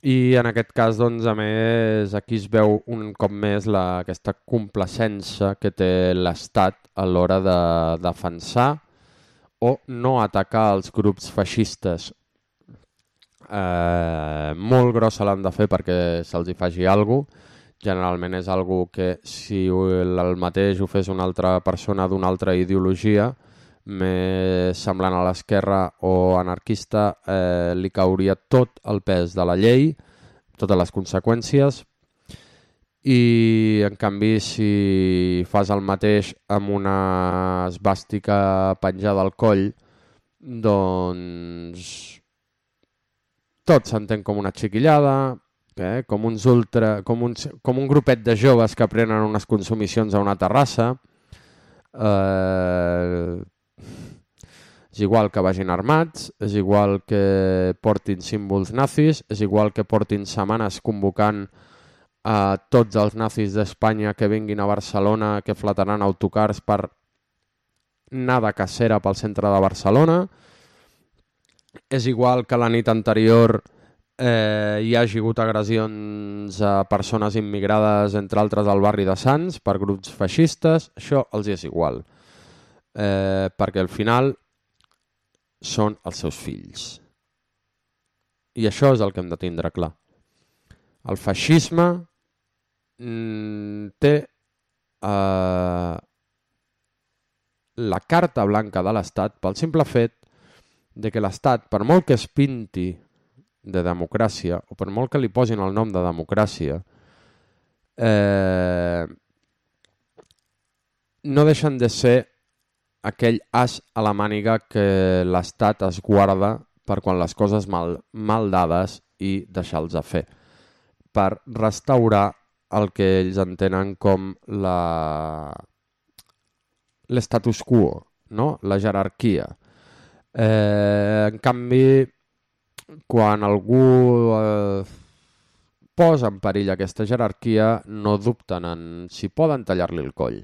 i en aquest cas, doncs, a més, aquí es veu un cop més la, aquesta complacència que té l'Estat a l'hora de defensar o no atacar els grups feixistes. Eh, molt grossa l'han de fer perquè se'ls hi faci alguna cosa. Generalment és algo que si el mateix ho fes una altra persona d'una altra ideologia, més semblant a l'esquerra o anarquista eh, li cauria tot el pes de la llei, totes les conseqüències, i en canvi si fas el mateix amb una esbàstica penjada al coll, doncs tot s'entén com una xiquillada, eh? com, uns ultra, com, un, com un grupet de joves que prenen unes consumicions a una terrassa, eh, és igual que vagin armats, és igual que portin símbols nazis, és igual que portin setmanes convocant a tots els nazis d'Espanya que vinguin a Barcelona, que flataran autocars per anar de cacera pel centre de Barcelona. És igual que la nit anterior eh, hi hagi hagut agressions a persones immigrades, entre altres al barri de Sants, per grups feixistes. Això els és igual. Eh, perquè al final són els seus fills. I això és el que hem de tindre clar. El feixisme té eh, la carta blanca de l'Estat pel simple fet de que l'Estat, per molt que es pinti de democràcia, o per molt que li posin el nom de democràcia, eh, no deixen de ser aquell as a la màniga que l'Estat es guarda per quan les coses mal, mal dades i deixar-los a fer, per restaurar el que ells entenen com la l'estatus quo, no? la jerarquia. Eh, en canvi, quan algú eh, posa en perill aquesta jerarquia, no dubten en si poden tallar-li el coll.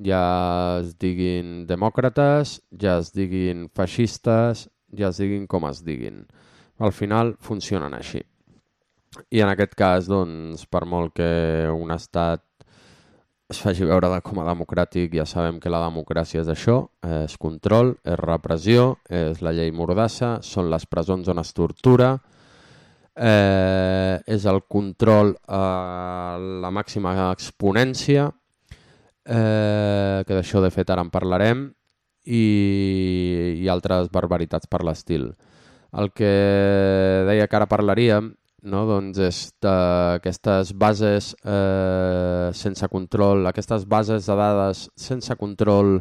Ja es diguin demòcrates, ja es diguin feixistes, ja es diguin com es diguin. Al final funcionen així. I en aquest cas, doncs, per molt que un estat es faci veure de com a democràtic, ja sabem que la democràcia és això, és control, és repressió, és la llei mordassa, són les presons on es tortura, eh, és el control a la màxima exponència, eh, que d'això de fet ara en parlarem, i, i altres barbaritats per l'estil. El que deia que ara parlaríem no? doncs és d'aquestes bases eh, sense control, aquestes bases de dades sense control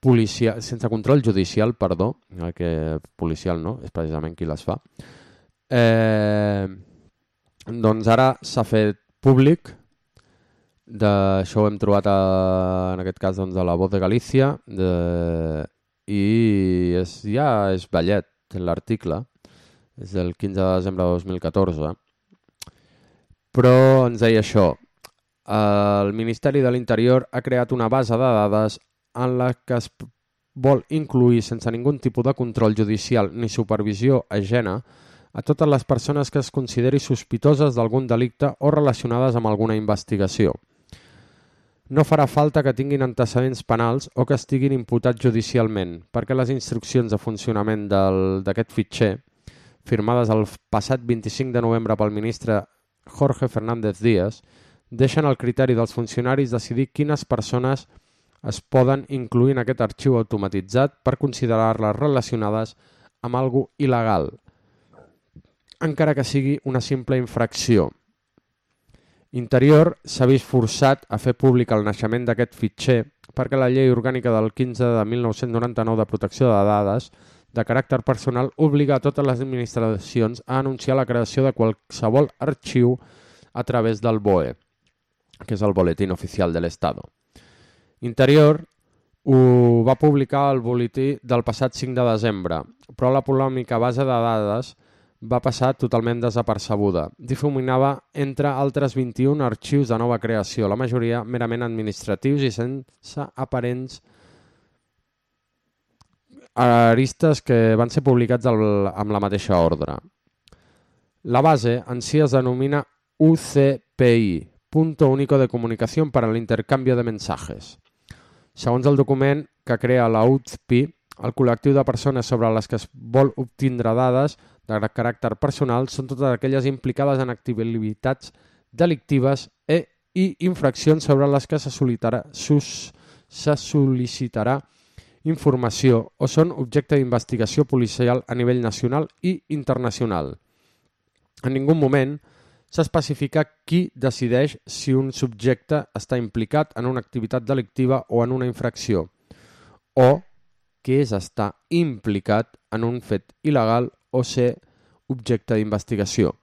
policia, sense control judicial, perdó, el que policial no, és precisament qui les fa. Eh, doncs ara s'ha fet públic, d'això ho hem trobat a, en aquest cas doncs, a la Voz de Galícia de, i és, ja és ballet l'article, és del 15 de desembre de 2014, però ens deia això, el Ministeri de l'Interior ha creat una base de dades en la que es vol incluir sense ningun tipus de control judicial ni supervisió ajena a totes les persones que es consideri sospitoses d'algun delicte o relacionades amb alguna investigació. No farà falta que tinguin antecedents penals o que estiguin imputats judicialment, perquè les instruccions de funcionament d'aquest fitxer firmades el passat 25 de novembre pel ministre Jorge Fernández Díaz, deixen el criteri dels funcionaris decidir quines persones es poden incluir en aquest arxiu automatitzat per considerar-les relacionades amb algú il·legal, encara que sigui una simple infracció. Interior s'ha vist forçat a fer públic el naixement d'aquest fitxer perquè la llei orgànica del 15 de 1999 de protecció de dades de caràcter personal obliga a totes les administracions a anunciar la creació de qualsevol arxiu a través del BOE, que és el Boletín Oficial de l'Estado. Interior ho va publicar al boletí del passat 5 de desembre, però la polèmica base de dades va passar totalment desapercebuda. Difuminava entre altres 21 arxius de nova creació, la majoria merament administratius i sense aparents aristes que van ser publicats al, amb la mateixa ordre. La base en si es denomina UCPI, Punto Único de Comunicació per a l'Intercanvi de Mensajes. Segons el document que crea la UCPI, el col·lectiu de persones sobre les que es vol obtindre dades de caràcter personal són totes aquelles implicades en activitats delictives e, i infraccions sobre les que se se sol·licitarà informació o són objecte d'investigació policial a nivell nacional i internacional. En ningú moment s'especifica qui decideix si un subjecte està implicat en una activitat delictiva o en una infracció, o què és estar implicat en un fet il·legal o ser objecte d'investigació.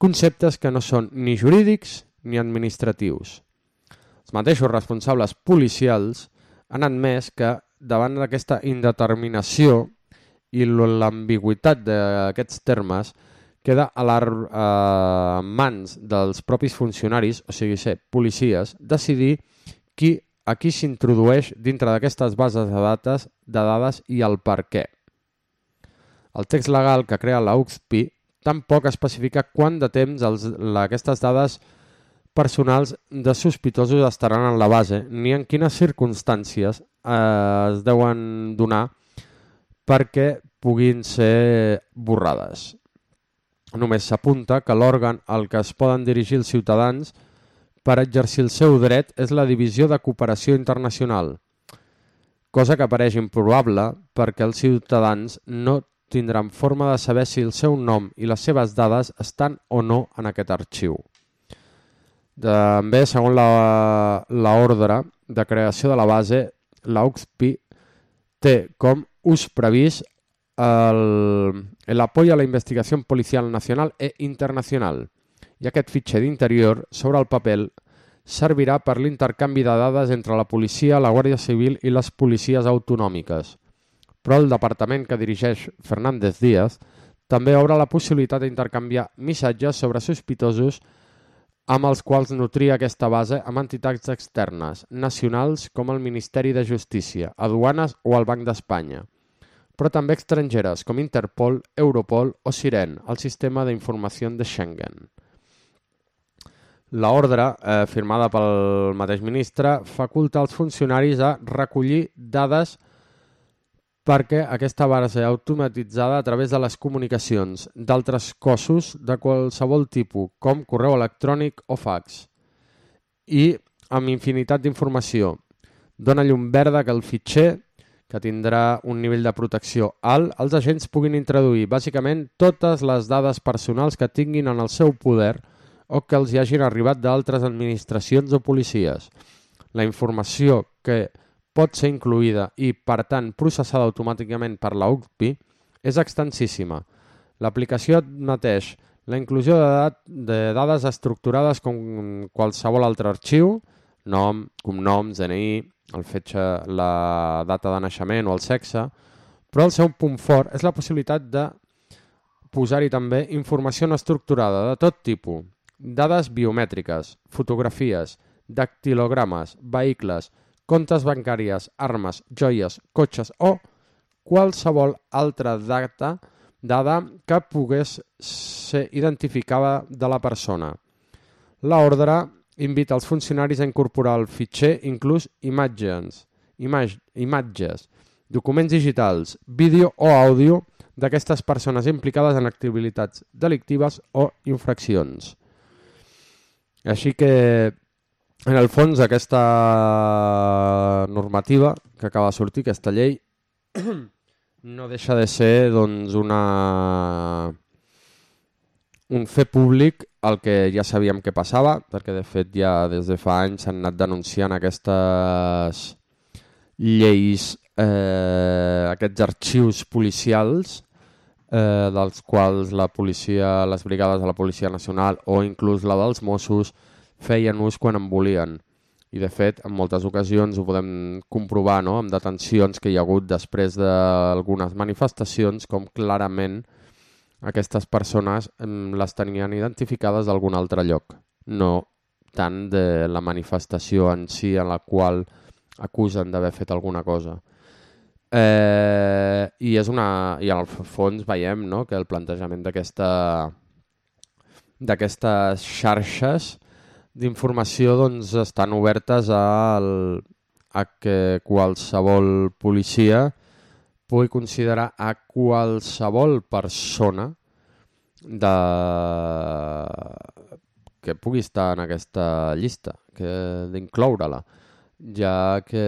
Conceptes que no són ni jurídics ni administratius. Els mateixos responsables policials han admès que davant d'aquesta indeterminació i l'ambigüitat d'aquests termes, queda a, a mans dels propis funcionaris, o sigui ser policies, decidir qui, a qui s'introdueix dintre d'aquestes bases de dades, de dades i el per què. El text legal que crea la UXPI tampoc especifica quant de temps els, aquestes dades personals de sospitosos estaran en la base, ni en quines circumstàncies eh, es deuen donar perquè puguin ser borrades. Només s'apunta que l'òrgan al que es poden dirigir els ciutadans per exercir el seu dret és la Divisió de Cooperació Internacional, cosa que pareix improbable perquè els ciutadans no tindran forma de saber si el seu nom i les seves dades estan o no en aquest arxiu. També, segons la, la ordre de creació de la base, la UXPI té com ús previst el, el a la investigació policial nacional e internacional i aquest fitxer d'interior sobre el paper servirà per l'intercanvi de dades entre la policia, la Guàrdia Civil i les policies autonòmiques. Però el departament que dirigeix Fernández Díaz també obre la possibilitat d'intercanviar missatges sobre sospitosos amb els quals nutria aquesta base amb entitats externes, nacionals com el Ministeri de Justícia, aduanes o el Banc d'Espanya, però també estrangeres com Interpol, Europol o Siren, el sistema d'informació de Schengen. La ordre, eh, firmada pel mateix ministre, faculta als funcionaris a recollir dades perquè aquesta base automatitzada a través de les comunicacions d'altres cossos de qualsevol tipus, com correu electrònic o fax, i amb infinitat d'informació. Dóna llum verda que el fitxer, que tindrà un nivell de protecció alt, els agents puguin introduir bàsicament totes les dades personals que tinguin en el seu poder o que els hi hagin arribat d'altres administracions o policies. La informació que pot ser incluïda i, per tant, processada automàticament per la UCPI és extensíssima. L'aplicació admeteix la inclusió de, dat de dades estructurades com qualsevol altre arxiu, nom, cognoms, DNI, el fetge, la data de naixement o el sexe, però el seu punt fort és la possibilitat de posar-hi també informació no estructurada de tot tipus, dades biomètriques, fotografies, dactilogrames, vehicles, comptes bancàries, armes, joies, cotxes o qualsevol altra data dada que pogués ser identificada de la persona. L'ordre invita els funcionaris a incorporar al fitxer inclús imatges, imag imatges, documents digitals, vídeo o àudio d'aquestes persones implicades en activitats delictives o infraccions. Així que en el fons, aquesta normativa que acaba de sortir, aquesta llei, no deixa de ser doncs, una... un fer públic el que ja sabíem que passava, perquè de fet ja des de fa anys s'han anat denunciant aquestes lleis, eh, aquests arxius policials, eh, dels quals la policia, les brigades de la Policia Nacional o inclús la dels Mossos feien ús quan en volien. I de fet, en moltes ocasions ho podem comprovar no? amb detencions que hi ha hagut després d'algunes manifestacions, com clarament aquestes persones les tenien identificades d'algun altre lloc, no tant de la manifestació en si en la qual acusen d'haver fet alguna cosa. Eh, i, és una, I al fons veiem no? que el plantejament d'aquestes xarxes d'informació doncs, estan obertes a, el, a que qualsevol policia pugui considerar a qualsevol persona de... que pugui estar en aquesta llista, d'incloure-la, ja que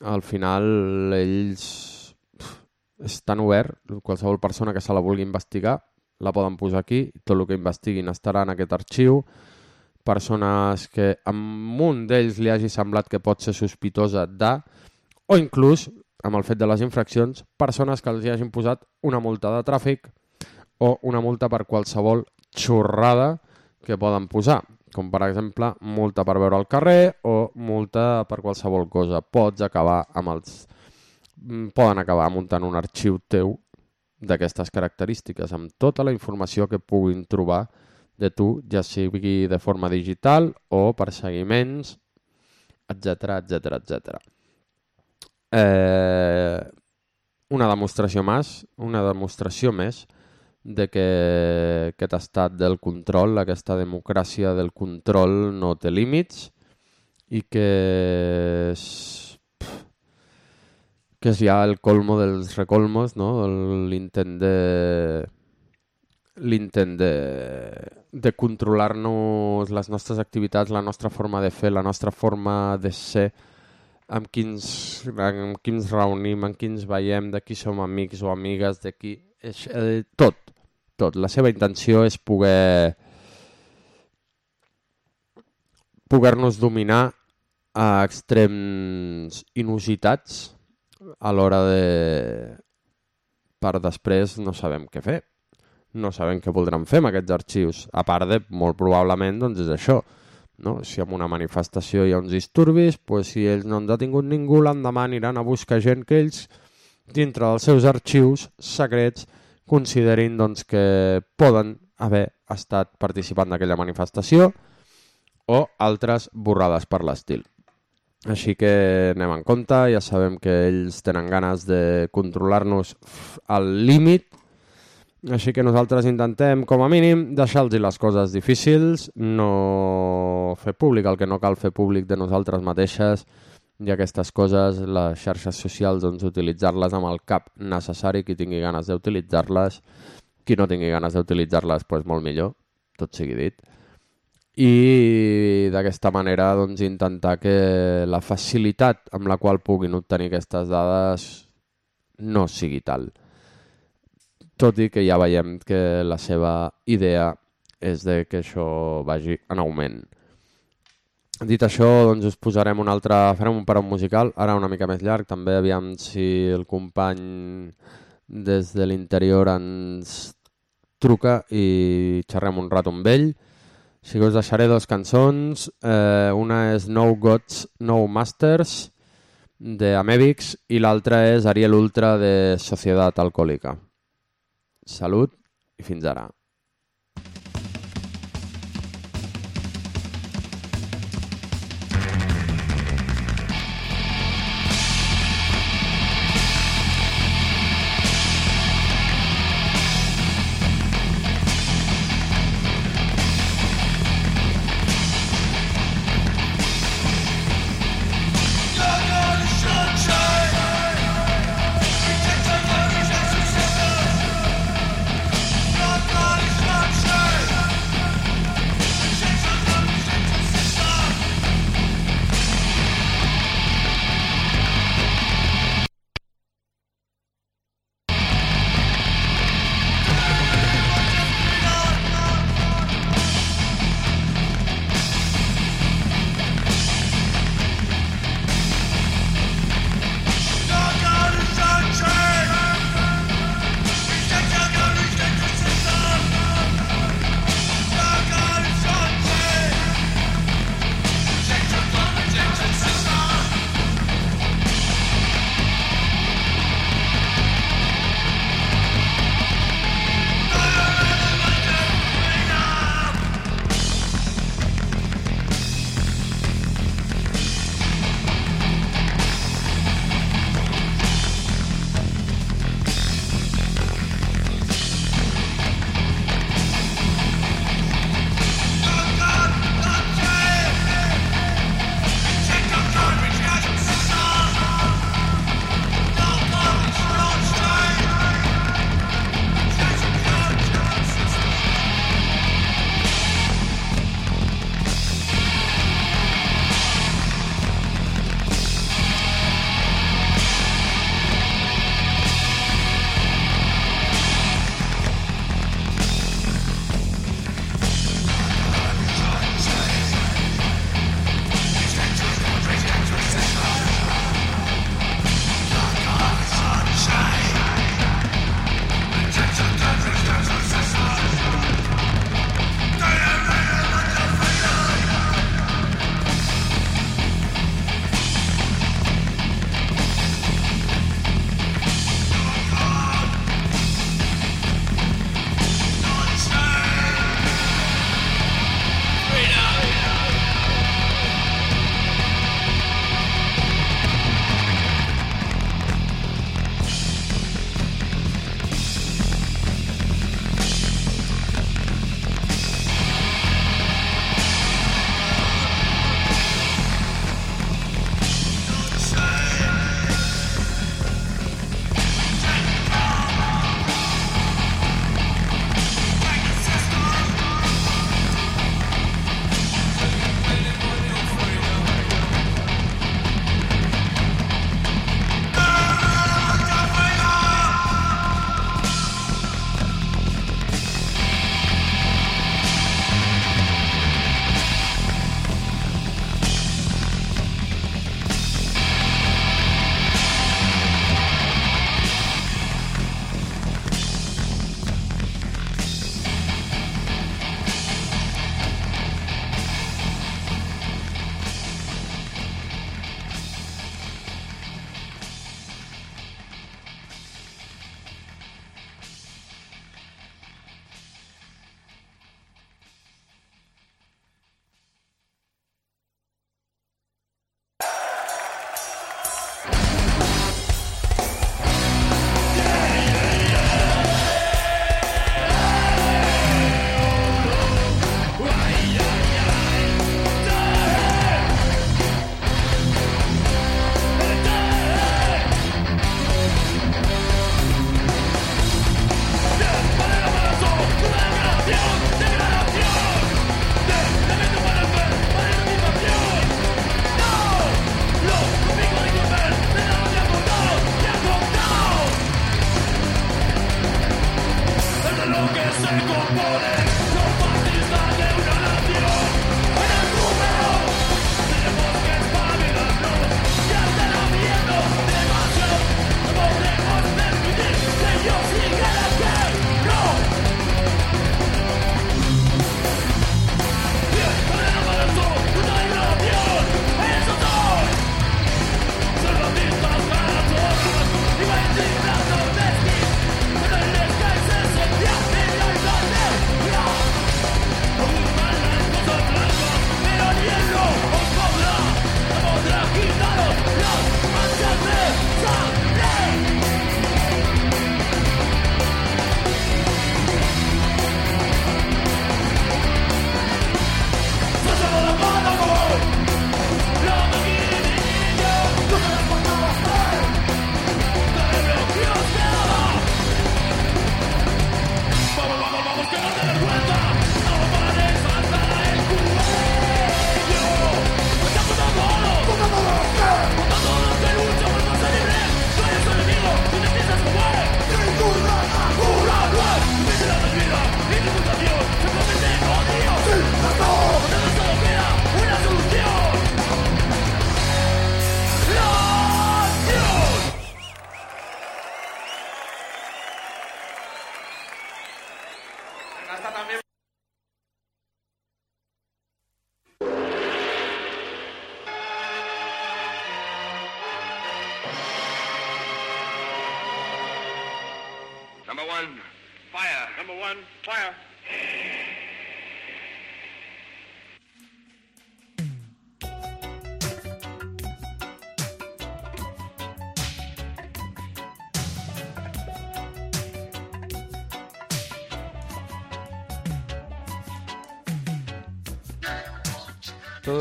al final ells estan obert, qualsevol persona que se la vulgui investigar la poden posar aquí, tot el que investiguin estarà en aquest arxiu, persones que amb un d'ells li hagi semblat que pot ser sospitosa de, o inclús, amb el fet de les infraccions, persones que els hi hagin posat una multa de tràfic o una multa per qualsevol xorrada que poden posar, com per exemple multa per veure al carrer o multa per qualsevol cosa. Pots acabar amb els... Mm, poden acabar muntant un arxiu teu d'aquestes característiques, amb tota la informació que puguin trobar de tu, ja sigui de forma digital o per seguiments, etc etc etc. Eh, una demostració més, una demostració més de que aquest estat del control, aquesta democràcia del control no té límits i que que és ja el colmo dels recolmos, no? l'intent de l'intent de, de controlar-nos les nostres activitats, la nostra forma de fer, la nostra forma de ser amb qui, ens, amb qui ens reunim, amb qui ens veiem, de qui som amics o amigues, de qui... Eh, tot, tot. La seva intenció és poder poder-nos dominar a extrems inusitats a l'hora de... per després no sabem què fer. No sabem què voldran fer amb aquests arxius. A part de, molt probablement, doncs és això. No? Si en una manifestació hi ha uns disturbis, pues, si ells no han detingut ningú, l'endemà aniran a buscar gent que ells, dintre dels seus arxius secrets, considerin doncs, que poden haver estat participant d'aquella manifestació o altres borrades per l'estil. Així que anem en compte, ja sabem que ells tenen ganes de controlar-nos al límit, així que nosaltres intentem, com a mínim, deixar-los les coses difícils, no fer públic el que no cal fer públic de nosaltres mateixes i aquestes coses, les xarxes socials, doncs utilitzar-les amb el cap necessari, qui tingui ganes d'utilitzar-les, qui no tingui ganes d'utilitzar-les, doncs molt millor, tot sigui dit i d'aquesta manera doncs, intentar que la facilitat amb la qual puguin obtenir aquestes dades no sigui tal. Tot i que ja veiem que la seva idea és de que això vagi en augment. Dit això, doncs us posarem un altre, farem un parom musical, ara una mica més llarg, també aviam si el company des de l'interior ens truca i xerrem un rato amb ell. Així que us deixaré dues cançons. Eh, una és No Gods, No Masters, de Amèbics, i l'altra és Ariel Ultra, de Societat Alcohòlica. Salut i fins ara.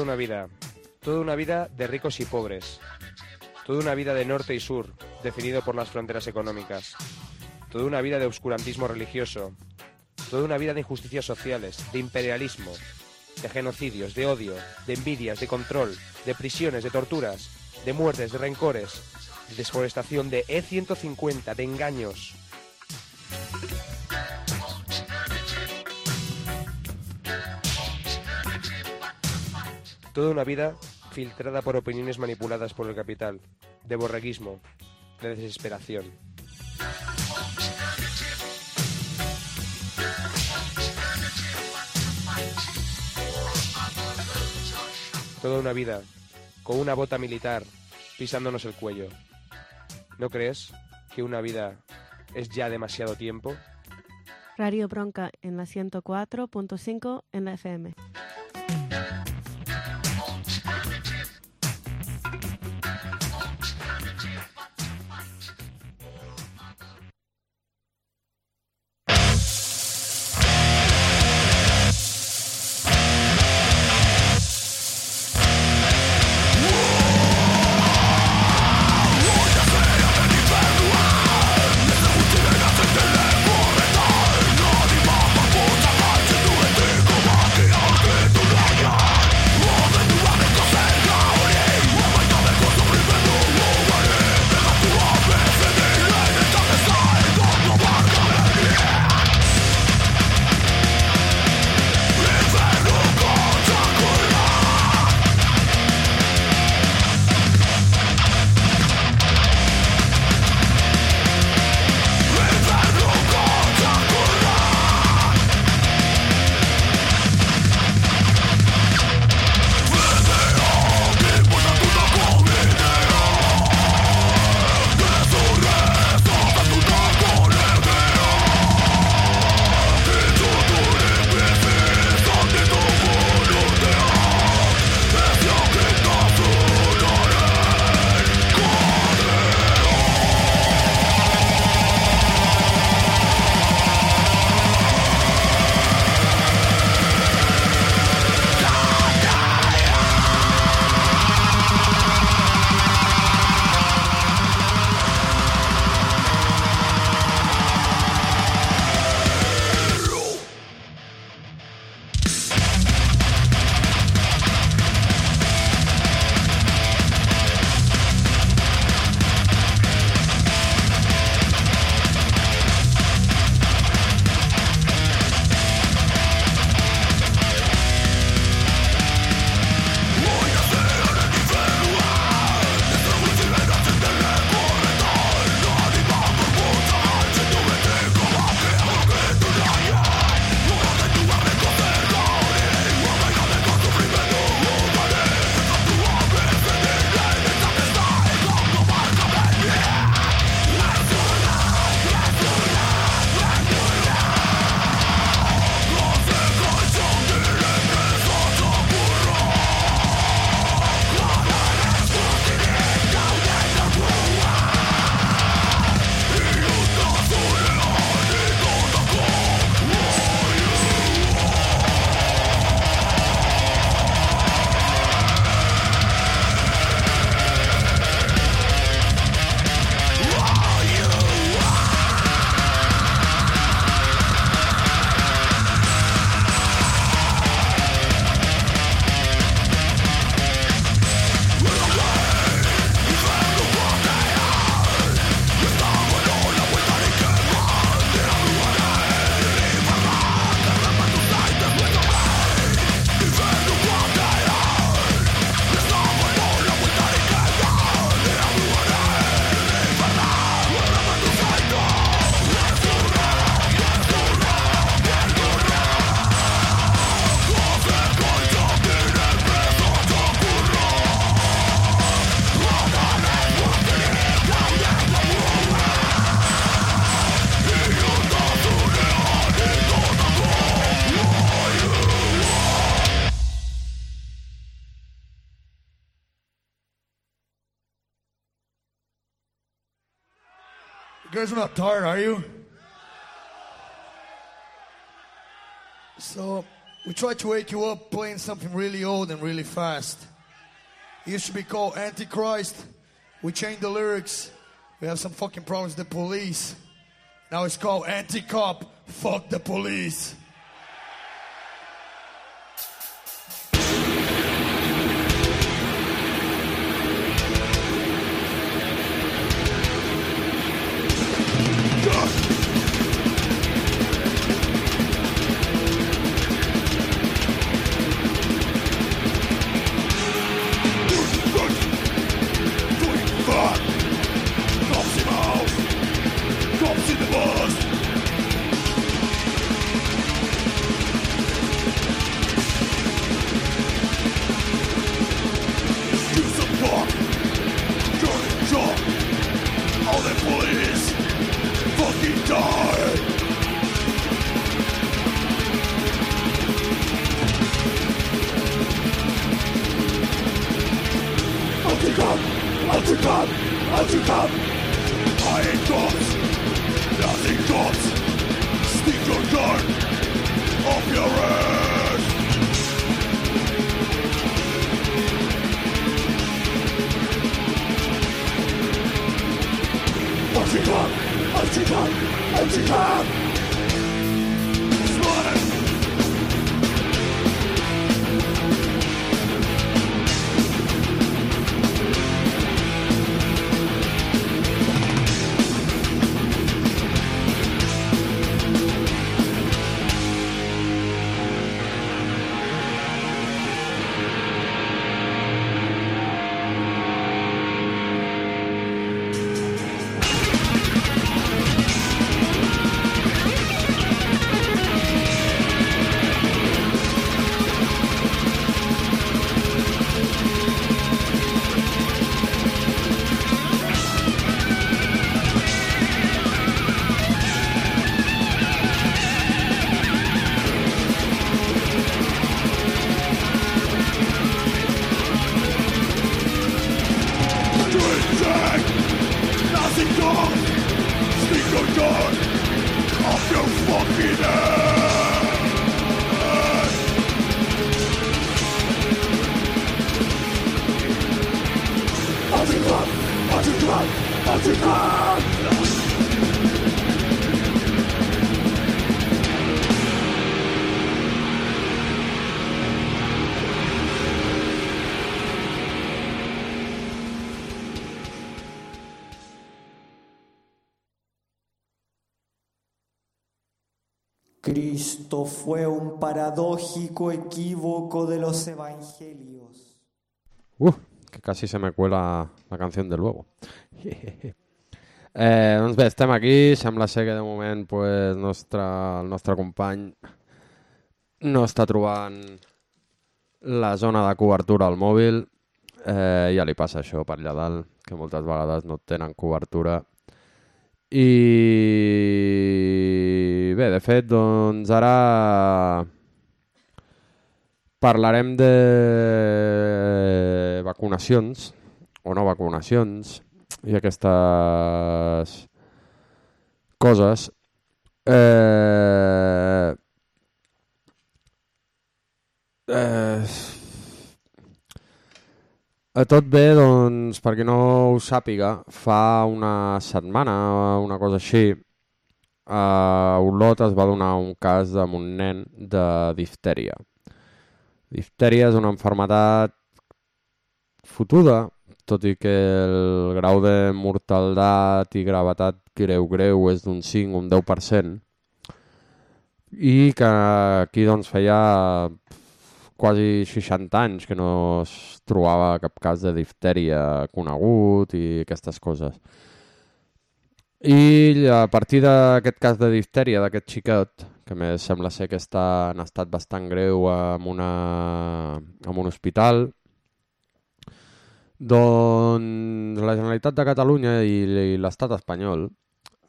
Una vida. Toda una vida de ricos y pobres. Toda una vida de norte y sur, definido por las fronteras económicas. Toda una vida de obscurantismo religioso. Toda una vida de injusticias sociales, de imperialismo, de genocidios, de odio, de envidias, de control, de prisiones, de torturas, de muertes, de rencores, de desforestación, de E150, de engaños. Toda una vida filtrada por opiniones manipuladas por el capital, de borreguismo, de desesperación. Toda una vida, con una bota militar, pisándonos el cuello. ¿No crees que una vida es ya demasiado tiempo? Radio Bronca en la 104.5 en la FM. Guys are not tired, are you? So, we tried to wake you up playing something really old and really fast. It used to be called Antichrist. We changed the lyrics. We have some fucking problems with the police. Now it's called Anti-Cop. Fuck the police. Just paradójico equívoco de los evangelios. Uh, que casi se me cuela la canción de luego. eh, doncs bé, estem aquí. Sembla ser que de moment pues, nostre, el nostre company no està trobant la zona de cobertura al mòbil. Eh, ja li passa això per allà dalt, que moltes vegades no tenen cobertura. I bé, de fet, doncs ara parlarem de vacunacions o no vacunacions i aquestes coses. Eh, eh, tot bé, doncs, perquè no ho sàpiga, fa una setmana, una cosa així, a Olot es va donar un cas amb un nen de diftèria. Diftèria és una enfermetat fotuda, tot i que el grau de mortaldat i gravetat greu-greu és d'un 5 o un 10%, i que aquí doncs feia quasi 60 anys que no es trobava cap cas de diftèria conegut i aquestes coses. I a partir d'aquest cas de diftèria d'aquest xiquet, que més sembla ser que està en estat bastant greu en, una, en un hospital, doncs la Generalitat de Catalunya i, i l'estat espanyol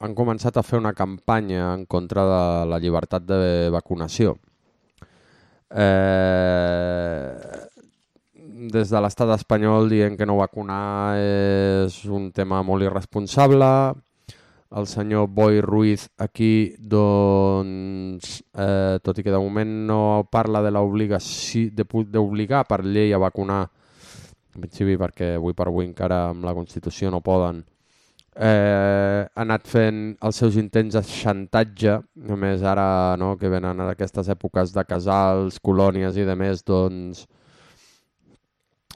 han començat a fer una campanya en contra de la llibertat de vacunació. Eh, des de l'estat espanyol dient que no vacunar és un tema molt irresponsable, el senyor Boi Ruiz aquí, doncs, eh, tot i que de moment no parla de d'obligar per llei a vacunar, en principi perquè avui per avui encara amb la Constitució no poden, eh, ha anat fent els seus intents de xantatge, només ara no, que venen a aquestes èpoques de casals, colònies i de més, doncs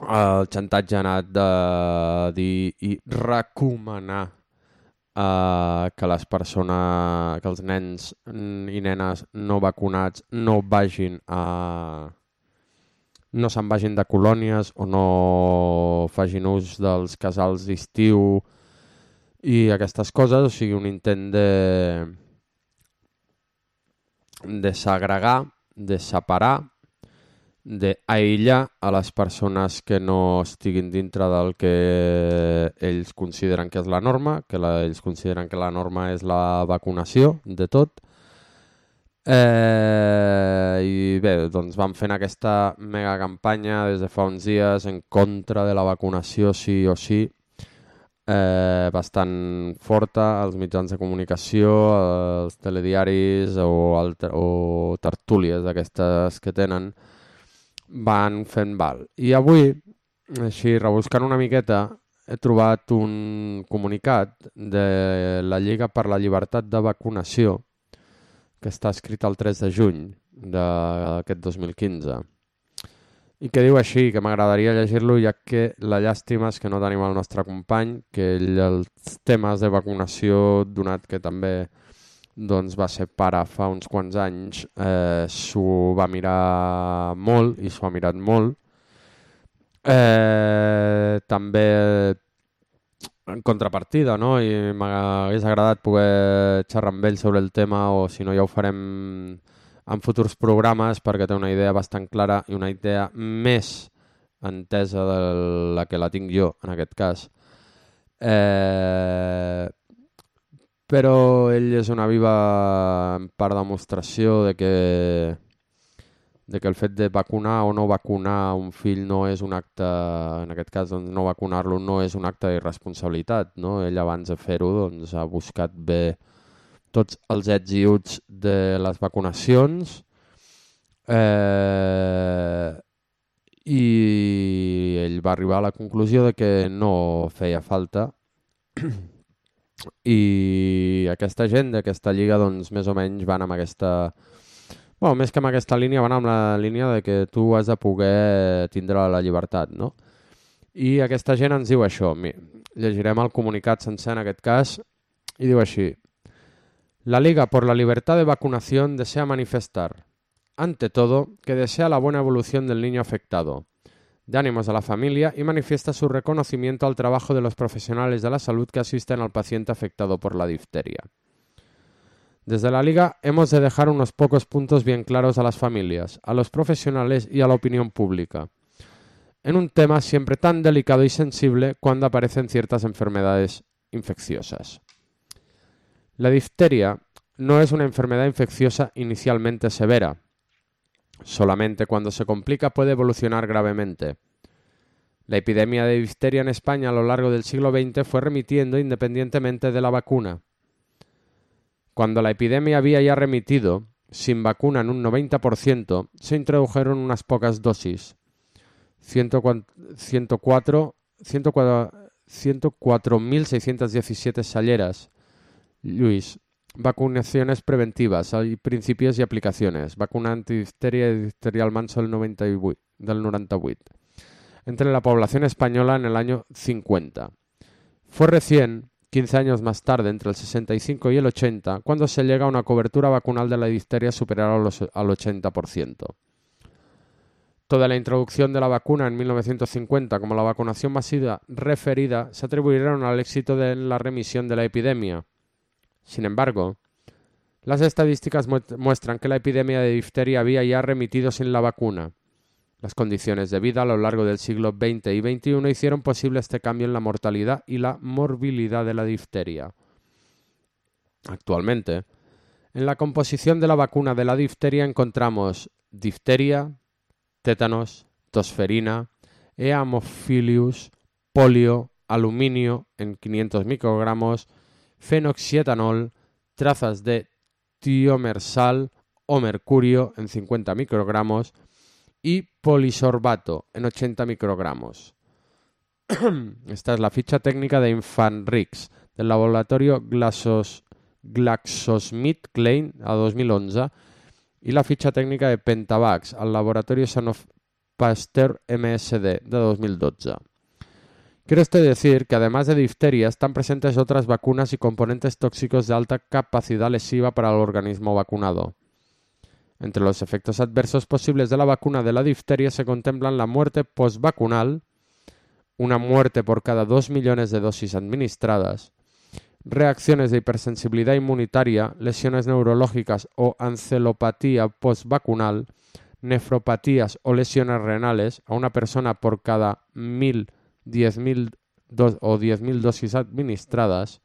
el xantatge ha anat de dir i recomanar eh, que les persones, que els nens i nenes no vacunats no vagin a no se'n vagin de colònies o no facin ús dels casals d'estiu i aquestes coses, o sigui, un intent de de segregar, de separar, d'aïllar a les persones que no estiguin dintre del que ells consideren que és la norma, que la, ells consideren que la norma és la vacunació de tot. Eh, I bé, doncs van fent aquesta mega campanya des de fa uns dies en contra de la vacunació sí o sí, eh, bastant forta als mitjans de comunicació, als telediaris o, alter, o tertúlies d'aquestes que tenen, van fent val. I avui, així, rebuscant una miqueta, he trobat un comunicat de la Lliga per la Llibertat de Vacunació que està escrit el 3 de juny d'aquest 2015 i que diu així, que m'agradaria llegir-lo ja que la llàstima és que no tenim el nostre company, que ell els temes de vacunació, donat que també doncs, va ser pare fa uns quants anys, eh, s'ho va mirar molt i s'ho ha mirat molt. Eh, també en contrapartida, no? I m'hagués agradat poder xerrar amb ell sobre el tema o si no ja ho farem en futurs programes perquè té una idea bastant clara i una idea més entesa de la que la tinc jo, en aquest cas. Eh, però ell és una viva part demostració de que de que el fet de vacunar o no vacunar un fill no és un acte, en aquest cas doncs, no vacunar-lo no és un acte d'irresponsabilitat, no? Ell abans de fer-ho doncs, ha buscat bé tots els ets i uts de les vacunacions eh, i ell va arribar a la conclusió de que no feia falta i aquesta gent d'aquesta lliga doncs més o menys van amb aquesta bueno, més que amb aquesta línia van amb la línia de que tu has de poder tindre la llibertat no? i aquesta gent ens diu això llegirem el comunicat sencer en aquest cas i diu així La Liga por la Libertad de Vacunación desea manifestar, ante todo, que desea la buena evolución del niño afectado, de ánimos a la familia y manifiesta su reconocimiento al trabajo de los profesionales de la salud que asisten al paciente afectado por la difteria. Desde la Liga hemos de dejar unos pocos puntos bien claros a las familias, a los profesionales y a la opinión pública, en un tema siempre tan delicado y sensible cuando aparecen ciertas enfermedades infecciosas. La difteria no es una enfermedad infecciosa inicialmente severa. Solamente cuando se complica puede evolucionar gravemente. La epidemia de difteria en España a lo largo del siglo XX fue remitiendo independientemente de la vacuna. Cuando la epidemia había ya remitido, sin vacuna en un 90%, se introdujeron unas pocas dosis. 104 104.617 salleras. Luis, vacunaciones preventivas, hay principios y aplicaciones. Vacuna antidifteria y difteria al manso del, 98, del 98. Entre la población española en el año 50. Fue recién, 15 años más tarde, entre el 65 y el 80, cuando se llega a una cobertura vacunal de la difteria superior los, al 80%. Toda la introducción de la vacuna en 1950 como la vacunación masiva referida se atribuyeron al éxito de la remisión de la epidemia. Sin embargo, las estadísticas muestran que la epidemia de difteria había ya remitido sin la vacuna. Las condiciones de vida a lo largo del siglo XX y XXI hicieron posible este cambio en la mortalidad y la morbilidad de la difteria. Actualmente, en la composición de la vacuna de la difteria encontramos difteria, tétanos, tosferina, eamophilus, polio, aluminio en 500 microgramos, fenoxietanol, trazas de tiomersal o mercurio en 50 microgramos y polisorbato en 80 microgramos. Esta es la ficha técnica de Infanrix del laboratorio GlaxoSmithKline a 2011 y la ficha técnica de Pentavax al laboratorio Sanofi Pasteur MSD de 2012. Quiero esto decir que además de difteria están presentes otras vacunas y componentes tóxicos de alta capacidad lesiva para el organismo vacunado. Entre los efectos adversos posibles de la vacuna de la difteria se contemplan la muerte postvacunal, una muerte por cada 2 millones de dosis administradas, reacciones de hipersensibilidad inmunitaria, lesiones neurológicas o ancelopatía postvacunal, nefropatías o lesiones renales a una persona por cada 1000, 10.000 do- o 10.000 dosis administradas.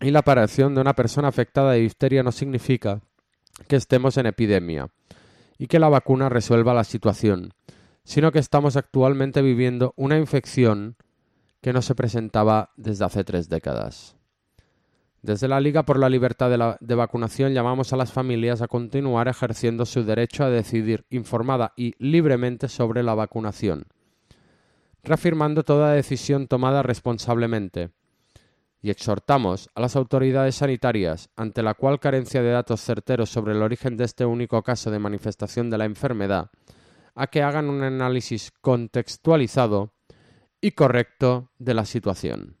Y la aparición de una persona afectada de difteria no significa que estemos en epidemia y que la vacuna resuelva la situación, sino que estamos actualmente viviendo una infección que no se presentaba desde hace tres décadas. Desde la Liga por la Libertad de, de Vacunación llamamos a las familias a continuar ejerciendo su derecho a decidir informada y libremente sobre la vacunación, reafirmando toda decisión tomada responsablemente. Y exhortamos a las autoridades sanitarias, ante la cual carencia de datos certeros sobre el origen de este único caso de manifestación de la enfermedad, a que hagan un análisis contextualizado y correcto de la situación.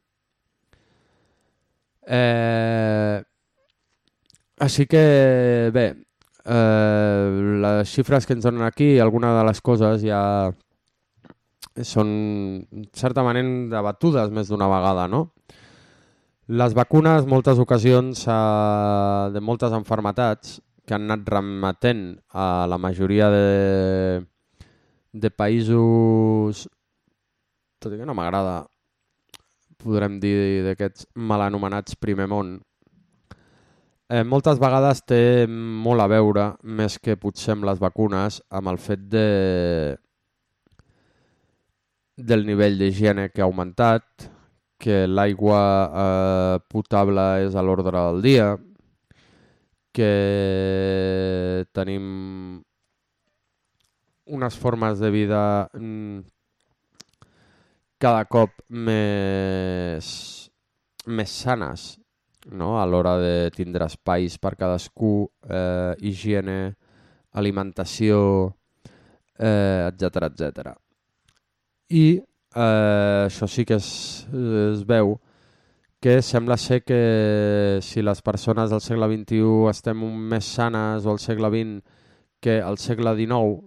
Eh, així que, bé, eh, xifres que ens donen aquí, alguna de les coses ja són certament debatudes més d'una vegada, no? Les vacunes, moltes ocasions, eh, de moltes enfermetats que han anat remetent a la majoria de, de països, tot i que no m'agrada, podrem dir d'aquests mal anomenats primer món, eh, moltes vegades té molt a veure, més que potser amb les vacunes, amb el fet de del nivell d'higiene que ha augmentat, que l'aigua eh, potable és a l'ordre del dia, que tenim unes formes de vida mm, cada cop més, més sanes no? a l'hora de tindre espais per cadascú, eh, higiene, alimentació, eh, etc etc. I eh, això sí que es, es veu que sembla ser que si les persones del segle XXI estem més sanes o al segle XX que al segle XIX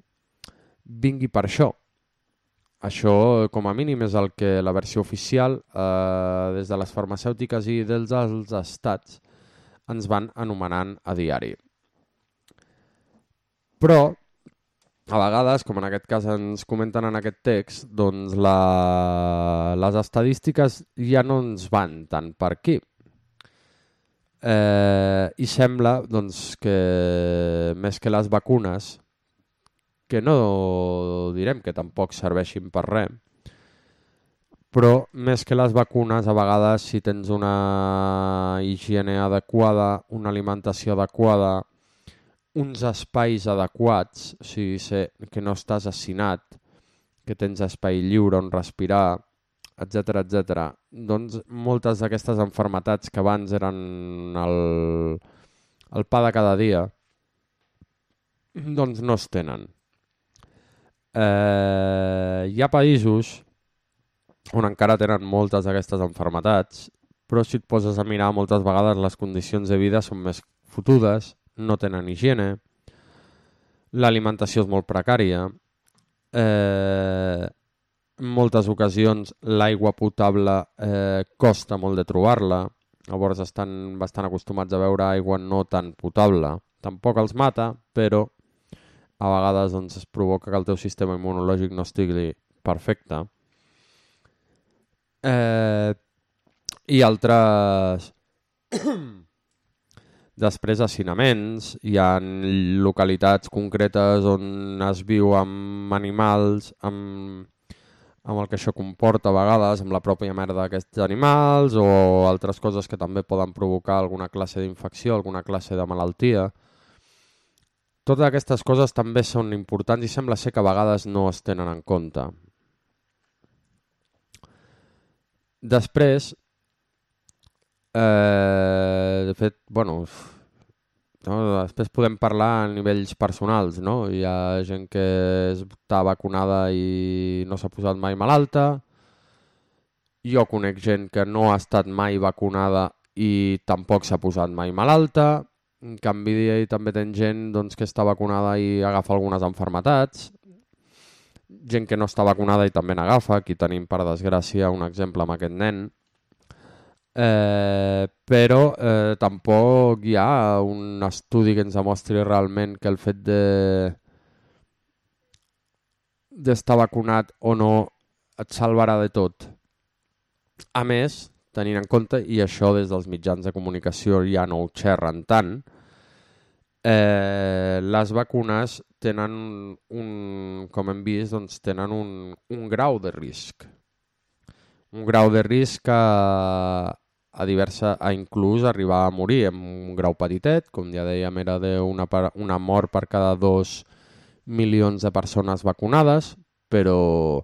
vingui per això. Això, com a mínim, és el que la versió oficial eh, des de les farmacèutiques i dels dels estats ens van anomenant a diari. Però, a vegades, com en aquest cas ens comenten en aquest text, doncs la... les estadístiques ja no ens van tant per aquí. Eh, I sembla doncs, que més que les vacunes, que no direm que tampoc serveixin per res, però més que les vacunes, a vegades si tens una higiene adequada, una alimentació adequada, uns espais adequats, o sigui, ser, que no estàs assinat, que tens espai lliure on respirar, etc etc. doncs moltes d'aquestes enfermetats que abans eren el, el pa de cada dia, doncs no es tenen. Eh, hi ha països on encara tenen moltes d'aquestes enfermetats, però si et poses a mirar moltes vegades les condicions de vida són més fotudes, no tenen higiene, l'alimentació és molt precària, eh, en moltes ocasions l'aigua potable eh, costa molt de trobar-la, llavors estan bastant acostumats a veure aigua no tan potable. Tampoc els mata, però a vegades doncs, es provoca que el teu sistema immunològic no estigui perfecte. Eh, I altres... Després assinaments, hi ha localitats concretes on es viu amb animals, amb, amb el que això comporta a vegades, amb la pròpia merda d'aquests animals o altres coses que també poden provocar alguna classe d'infecció, alguna classe de malaltia. Totes aquestes coses també són importants i sembla ser que a vegades no es tenen en compte. Després, eh, de fet, bueno, no, després podem parlar a nivells personals, no? Hi ha gent que està vacunada i no s'ha posat mai malalta. Jo conec gent que no ha estat mai vacunada i tampoc s'ha posat mai malalta. En canvi, també ten gent doncs, que està vacunada i agafa algunes enfermetats. Gent que no està vacunada i també n'agafa. Aquí tenim, per desgràcia, un exemple amb aquest nen. Eh, però eh, tampoc hi ha un estudi que ens demostri realment que el fet de d'estar vacunat o no et salvarà de tot. A més, tenint en compte, i això des dels mitjans de comunicació ja no ho xerren tant, eh, les vacunes tenen un, com hem vist, doncs tenen un, un grau de risc. Un grau de risc que a, diversa, a inclús arribar a morir en un grau petitet, com ja dèiem, era d'una una mort per cada dos milions de persones vacunades, però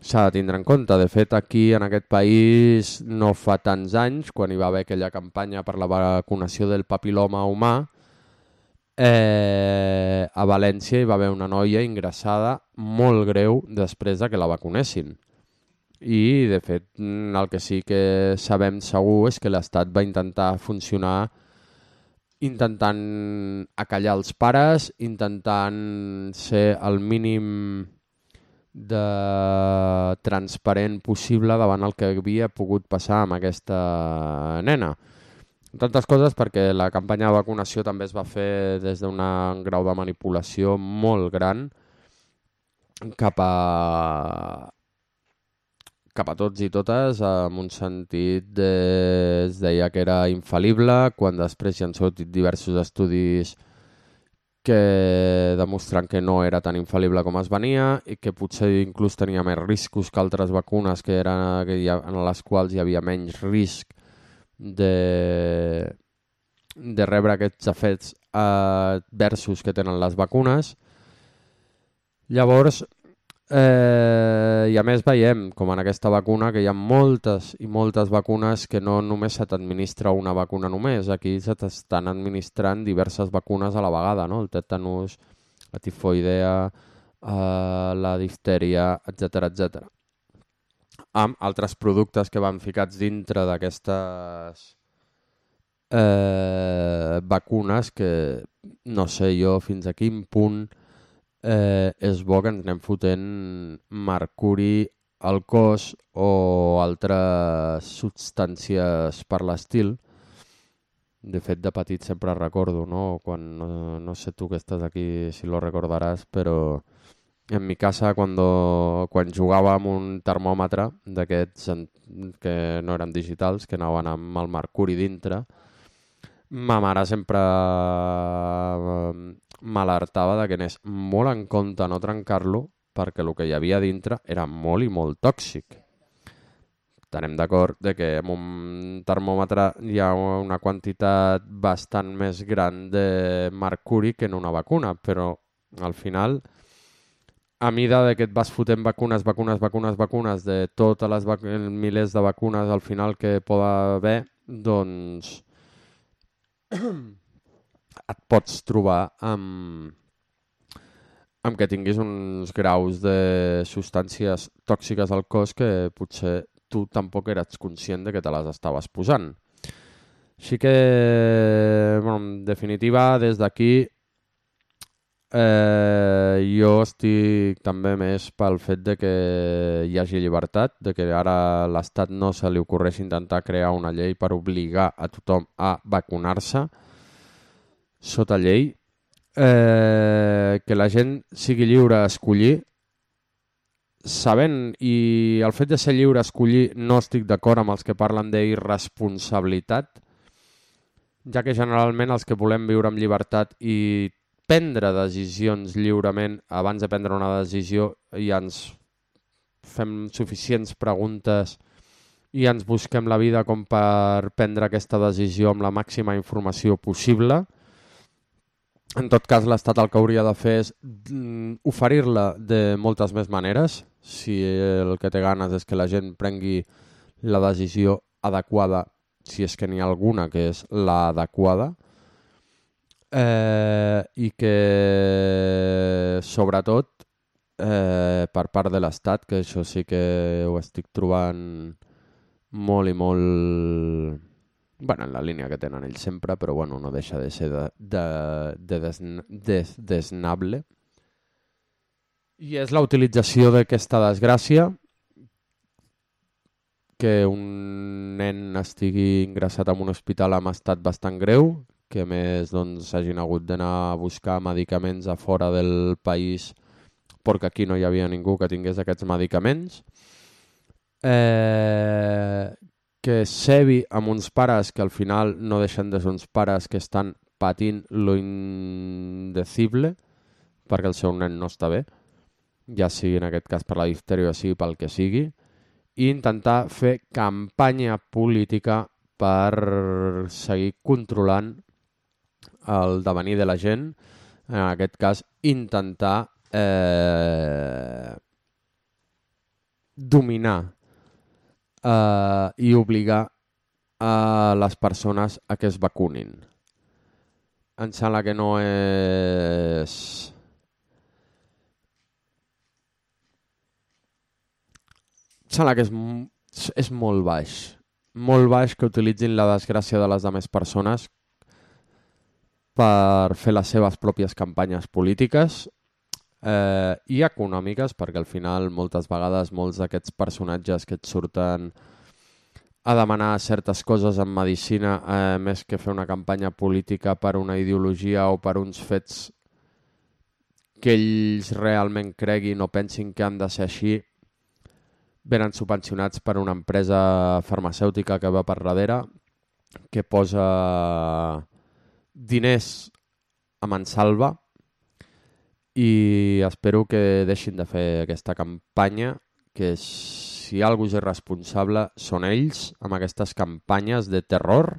s'ha de tindre en compte. De fet, aquí, en aquest país, no fa tants anys, quan hi va haver aquella campanya per la vacunació del papiloma humà, eh, a València hi va haver una noia ingressada molt greu després de que la vacunessin. I, de fet, el que sí que sabem segur és que l'Estat va intentar funcionar intentant acallar els pares, intentant ser el mínim de transparent possible davant el que havia pogut passar amb aquesta nena. Tantes coses perquè la campanya de vacunació també es va fer des d'un grau de manipulació molt gran cap a cap a tots i totes en un sentit de... es deia que era infal·lible quan després hi han sortit diversos estudis que demostren que no era tan infal·lible com es venia i que potser inclús tenia més riscos que altres vacunes que eren que ha, en les quals hi havia menys risc de, de rebre aquests efectes adversos que tenen les vacunes. Llavors, Eh, I a més veiem, com en aquesta vacuna, que hi ha moltes i moltes vacunes que no només se t'administra una vacuna només, aquí se t'estan administrant diverses vacunes a la vegada, no? el tetanus, la tifoidea, eh, la diftèria, etc etc. Amb altres productes que van ficats dintre d'aquestes eh, vacunes que no sé jo fins a quin punt eh, és bo que ens anem fotent mercuri al cos o altres substàncies per l'estil. De fet, de petit sempre recordo, no? Quan, no, no sé tu que estàs aquí si lo recordaràs, però en mi casa quan, quan jugava amb un termòmetre d'aquests que no eren digitals, que anaven amb el mercuri dintre, ma mare sempre m'alertava de que anés molt en compte no trencar-lo perquè el que hi havia dintre era molt i molt tòxic. Tenem d'acord de que amb un termòmetre hi ha una quantitat bastant més gran de mercuri que en una vacuna, però al final, a mida de que et vas fotent vacunes, vacunes, vacunes, vacunes, de totes les milers de vacunes al final que poda haver, doncs et pots trobar amb, amb que tinguis uns graus de substàncies tòxiques al cos que potser tu tampoc eres conscient de que te les estaves posant. Així que, bueno, en definitiva, des d'aquí eh, jo estic també més pel fet de que hi hagi llibertat, de que ara l'Estat no se li ocorreix intentar crear una llei per obligar a tothom a vacunar-se, sota llei, eh, que la gent sigui lliure a escollir, sabent, i el fet de ser lliure a escollir no estic d'acord amb els que parlen d'irresponsabilitat, ja que generalment els que volem viure amb llibertat i prendre decisions lliurement abans de prendre una decisió ja ens fem suficients preguntes i ens busquem la vida com per prendre aquesta decisió amb la màxima informació possible. En tot cas, l'Estat el que hauria de fer és mm, oferir-la de moltes més maneres. Si el que té ganes és que la gent prengui la decisió adequada, si és que n'hi ha alguna que és l'adequada, eh, i que sobretot eh, per part de l'Estat, que això sí que ho estic trobant molt i molt bueno, en la línia que tenen ells sempre, però bueno, no deixa de ser de, de, de desn des desnable. I és la utilització d'aquesta desgràcia que un nen estigui ingressat en un hospital amb estat bastant greu, que més doncs, hagin hagut d'anar a buscar medicaments a fora del país perquè aquí no hi havia ningú que tingués aquests medicaments. Eh, que sevi amb uns pares que al final no deixen de ser uns pares que estan patint lo indecible perquè el seu nen no està bé, ja sigui en aquest cas per la diftèria o sigui pel que sigui, i intentar fer campanya política per seguir controlant el devenir de la gent, en aquest cas intentar eh, dominar eh, i obligar a les persones a que es vacunin. Em sembla que no és... Em sembla que és, és molt baix. Molt baix que utilitzin la desgràcia de les altres persones per fer les seves pròpies campanyes polítiques eh, i econòmiques, perquè al final moltes vegades molts d'aquests personatges que et surten a demanar certes coses en medicina eh, més que fer una campanya política per una ideologia o per uns fets que ells realment creguin o pensin que han de ser així, venen subvencionats per una empresa farmacèutica que va per darrere, que posa diners a mansalva i espero que deixin de fer aquesta campanya que si algú és responsable són ells amb aquestes campanyes de terror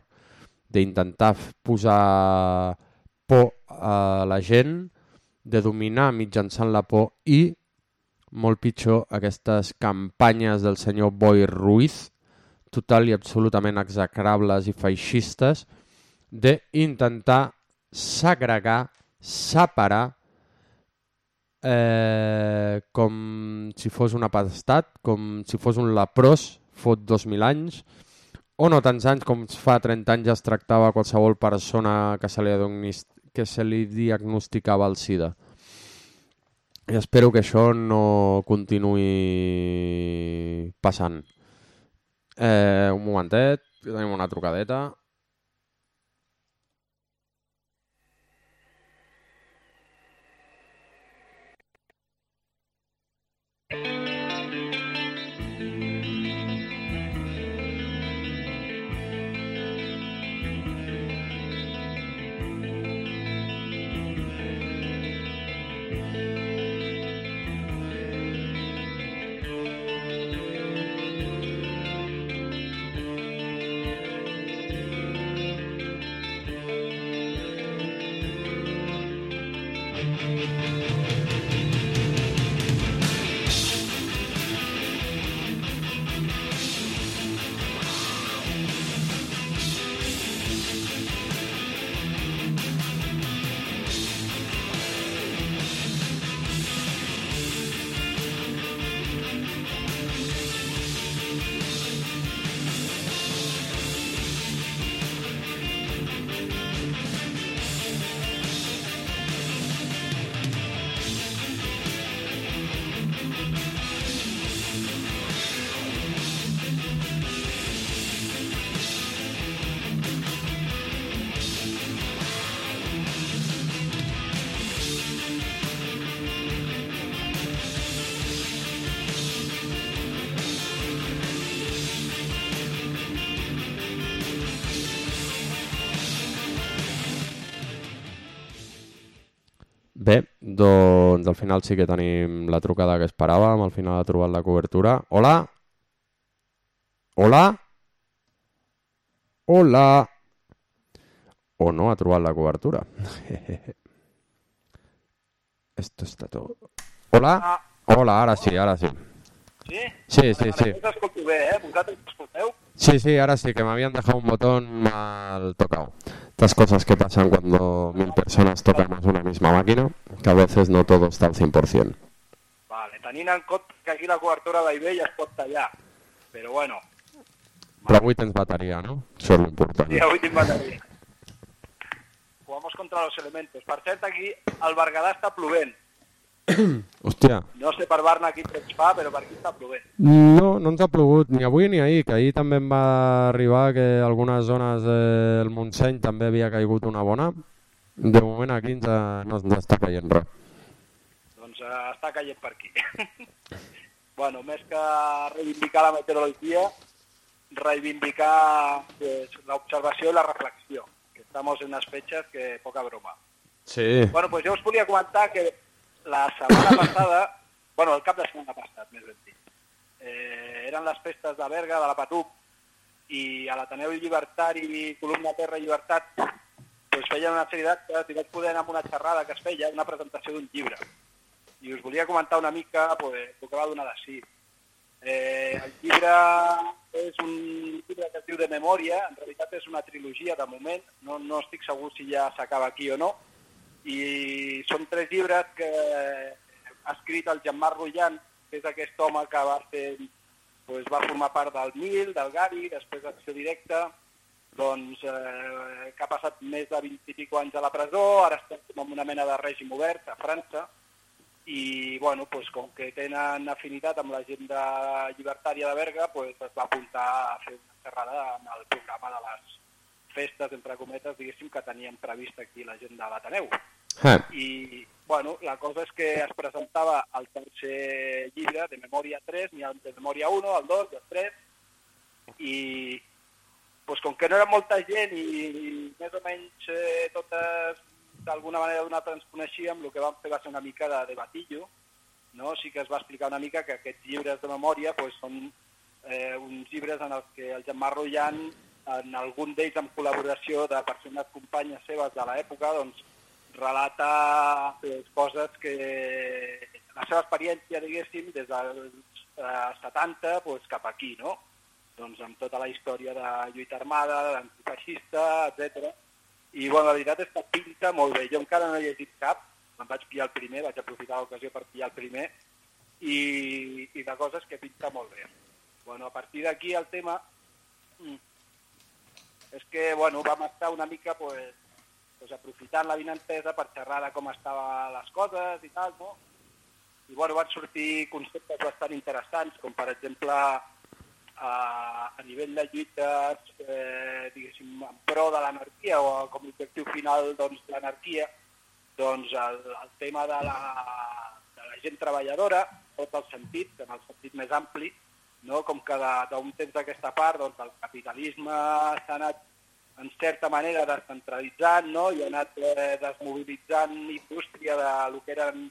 d'intentar posar por a la gent de dominar mitjançant la por i molt pitjor aquestes campanyes del senyor Boi Ruiz total i absolutament execrables i feixistes d'intentar segregar, separar eh, com si fos un apestat, com si fos un leprós fot 2.000 anys, o no tants anys com fa 30 anys es tractava qualsevol persona que se li, que se li diagnosticava el SIDA. I espero que això no continuï passant. Eh, un momentet, tenim una trucadeta. Bé, doncs al final sí que tenim la trucada que esperàvem, al final ha trobat la cobertura. Hola? Hola? Hola? O no ha trobat la cobertura. Esto está todo... Hola? Hola, ara sí, ara sí. Sí? Sí, sí, sí. Escolto bé, eh? Vosaltres m'escolteu? Sí, sí, ahora sí, que me habían dejado un botón mal tocado. Estas cosas que pasan cuando mil personas tocamos una misma máquina, que a veces no todo está al 100%. Vale, compte que aquí la cobertura va i ve ja es pot tallar. Però bueno, Però avui tens bateria, no? Això és l'important. sí, avui tinc bateria. Jugamos contra los elementos. Per cert, aquí el Berguedà està plovent. Hòstia, No sé per Barna quin temps fa, però per aquí està plovent. no, no ens ha plogut ni avui ni ahir, que ahir també em va arribar que algunes zones del Montseny també havia caigut una bona. De moment aquí ens, no ens està caient res. Doncs eh, està caient per aquí. bueno, més que reivindicar la meteorologia, reivindicar pues, l'observació i la reflexió, que estamos en unas fechas que poca broma. Sí. Bueno, pues jo us volia comentar que la setmana passada, bueno, el cap de setmana passat, més ben dit, eh, eren les festes de Berga, de la Patuc, i a l'Ateneu Llibertari, Columna Terra Llibertat, pues feien una sèrie d'actes i vaig poder anar amb una xerrada que es feia, una presentació d'un llibre. I us volia comentar una mica pues, el que va donar de si. Eh, el llibre és un llibre que es diu de memòria, en realitat és una trilogia de moment, no, no estic segur si ja s'acaba aquí o no, i són tres llibres que ha escrit el Jean-Marc Rullant, que és aquest home que va, fer, doncs, va formar part del MIL, del Gavi, després d'Acció Directa, doncs, eh, que ha passat més de 20 i anys a la presó, ara està en una mena de règim obert a França, i bueno, doncs, com que tenen afinitat amb la gent de llibertària de Berga, doncs, es va apuntar a fer una xerrada en el programa de les festes, entre cometes, diguéssim, que teníem previst aquí la gent de l'Ateneu. Eh. I, bueno, la cosa és que es presentava el tercer llibre de Memòria 3, n'hi ha el de Memòria 1, el 2, el 3, i pues, com que no era molta gent i, i més o menys eh, totes d'alguna manera o d'una altra ens coneixíem, el que vam fer va ser una mica de debatillo, no? sí que es va explicar una mica que aquests llibres de memòria pues, són eh, uns llibres en els que el Gemma Rullant, en algun d'ells amb col·laboració de persones companyes seves de l'època, doncs, relata coses que la seva experiència, diguéssim, des dels eh, 70 pues, cap aquí, no? doncs amb tota la història de lluita armada, d'antifeixista, etc. I bueno, la veritat és que pinta molt bé. Jo encara no he llegit cap, me'n vaig pillar el primer, vaig aprofitar l'ocasió per pillar el primer, i, i de coses que pinta molt bé. Bueno, a partir d'aquí el tema mm, és que bueno, vam estar una mica pues, pues, aprofitant la vinentesa per xerrar de com estaven les coses i tal, no? I bueno, van sortir conceptes bastant interessants, com per exemple a, a nivell de lluites, eh, diguéssim, en pro de l'anarquia o com a objectiu final doncs, l'anarquia, doncs el, el tema de la, de la gent treballadora, tot el sentit, en el sentit més ampli, no? com que d'un temps d'aquesta part doncs, el capitalisme s'ha anat en certa manera descentralitzant no? i ha anat eh, desmobilitzant indústria de lo que eren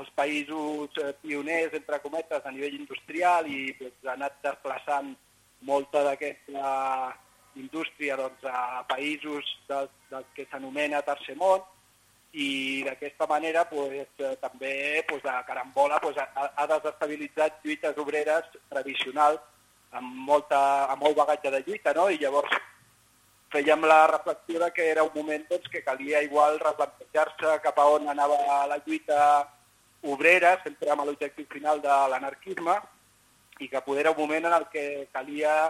els països eh, pioners, entre cometes, a nivell industrial i doncs, ha anat desplaçant molta d'aquesta indústria doncs, a països del, del que s'anomena tercer món i d'aquesta manera pues, eh, també pues, de carambola pues, ha, ha desestabilitzat lluites obreres tradicionals amb, molta, amb molt bagatge de lluita, no? i llavors fèiem la reflexió de que era un moment doncs, que calia igual replantejar-se cap a on anava la lluita obrera, sempre amb l'objectiu final de l'anarquisme, i que poder era un moment en el que calia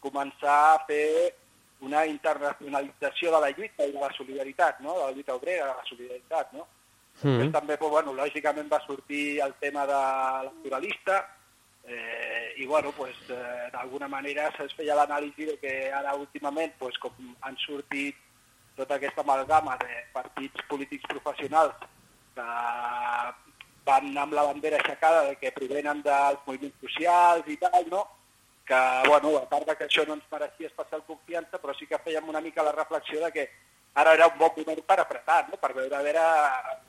començar a fer una internacionalització de la lluita i de la solidaritat, no? de la lluita obrera, de la solidaritat. No? Mm. Després també, pues, bueno, lògicament va sortir el tema de electoralista eh, i bueno, pues, eh, d'alguna manera es feia l'anàlisi de que ara últimament, pues, com han sortit tota aquesta amalgama de partits polítics professionals que van amb la bandera aixecada de que provenen dels moviments socials i tal, no? Que, bueno, a part que això no ens mereixia especial confiança, però sí que fèiem una mica la reflexió de que ara era un bon moment per apretar, no? per veure a veure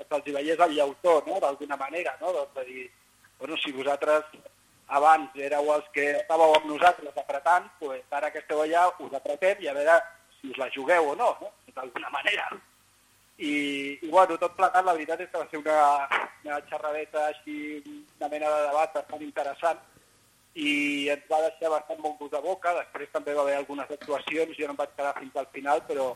que els hi veiés el llautó, no? d'alguna manera, no? doncs de dir, bueno, si vosaltres abans éreu els que estàveu amb nosaltres apretant, pues ara que esteu allà us apretem i a veure si us la jugueu o no, no? d'alguna manera. I, I bueno, tot plegat, la veritat és que va ser una, una xerradeta així, una mena de debat bastant interessant i ens va deixar bastant bon gust de boca. Després també va haver algunes actuacions, jo no em vaig quedar fins al final, però,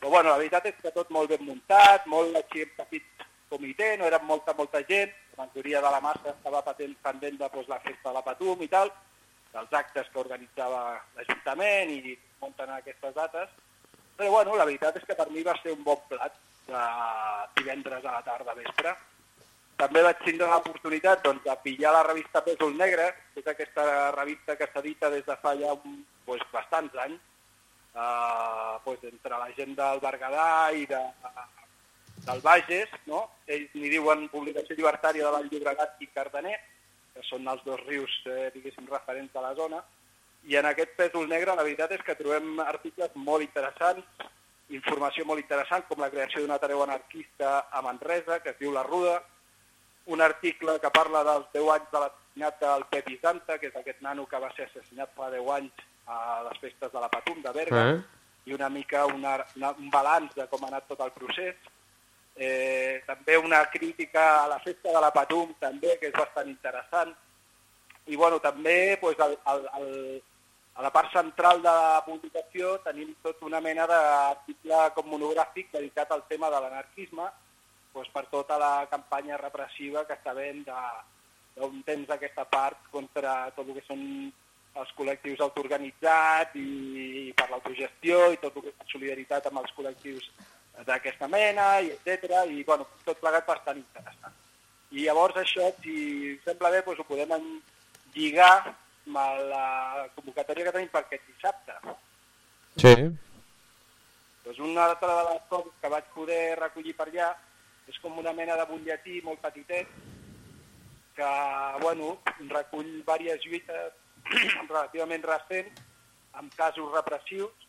però bueno, la veritat és que tot molt ben muntat, molt així en petit comitè, no era molta, molta gent, la majoria de la massa estava patent, pendent de pues, la festa de la Patum i tal, dels actes que organitzava l'Ajuntament i munten aquestes dates, però bueno, la veritat és que per mi va ser un bon plat de divendres a la tarda vespre. També vaig tindre l'oportunitat doncs, de pillar la revista Pèsol Negre, que és aquesta revista que s'edita des de fa ja un, doncs, bastants anys, eh, doncs, entre la gent del Berguedà i de, del Bages, no? ells n'hi diuen Publicació Llibertària de Vall Llobregat i Cardener, que són els dos rius, eh, diguéssim, referents a la zona, i en aquest pèsol negre la veritat és que trobem articles molt interessants, informació molt interessant, com la creació d'una tareu anarquista a Manresa, que es diu La Ruda, un article que parla dels 10 anys de l'assassinat del Pepi Santa, que és aquest nano que va ser assassinat fa 10 anys a les festes de la Patum de Berga, Eh? i una mica una, una, un balanç de com ha anat tot el procés. Eh, també una crítica a la festa de la Patum, també, que és bastant interessant. I bueno, també pues, el, el, el, a la part central de la publicació tenim tot una mena d'article com monogràfic dedicat al tema de l'anarquisme, doncs per tota la campanya repressiva que de- d'un temps d'aquesta part contra tot el que són els col·lectius autoorganitzats i per l'autogestió i tot el que és solidaritat amb els col·lectius d'aquesta mena, i etc. I bueno, tot plegat bastant interessant. I llavors això, si sembla bé, doncs ho podem lligar amb la convocatòria que tenim per aquest dissabte. Sí. Doncs una altra de les coses que vaig poder recollir per allà és com una mena de butlletí molt petitet que, bueno, recull diverses lluites relativament recents amb casos repressius,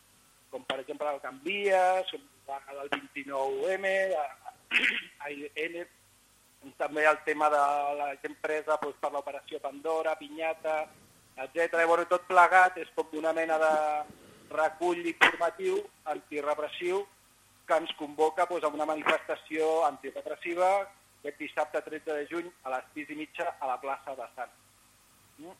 com per exemple el Canvies, del 29M, AIN, també el tema de la gent presa doncs, per l'operació Pandora, Pinyata, etc. Bueno, tot plegat és com una mena de recull informatiu antirepressiu que ens convoca doncs, a una manifestació antirepressiva aquest dissabte 13 de juny a les 6 i mitja a la plaça de Sant. Mm?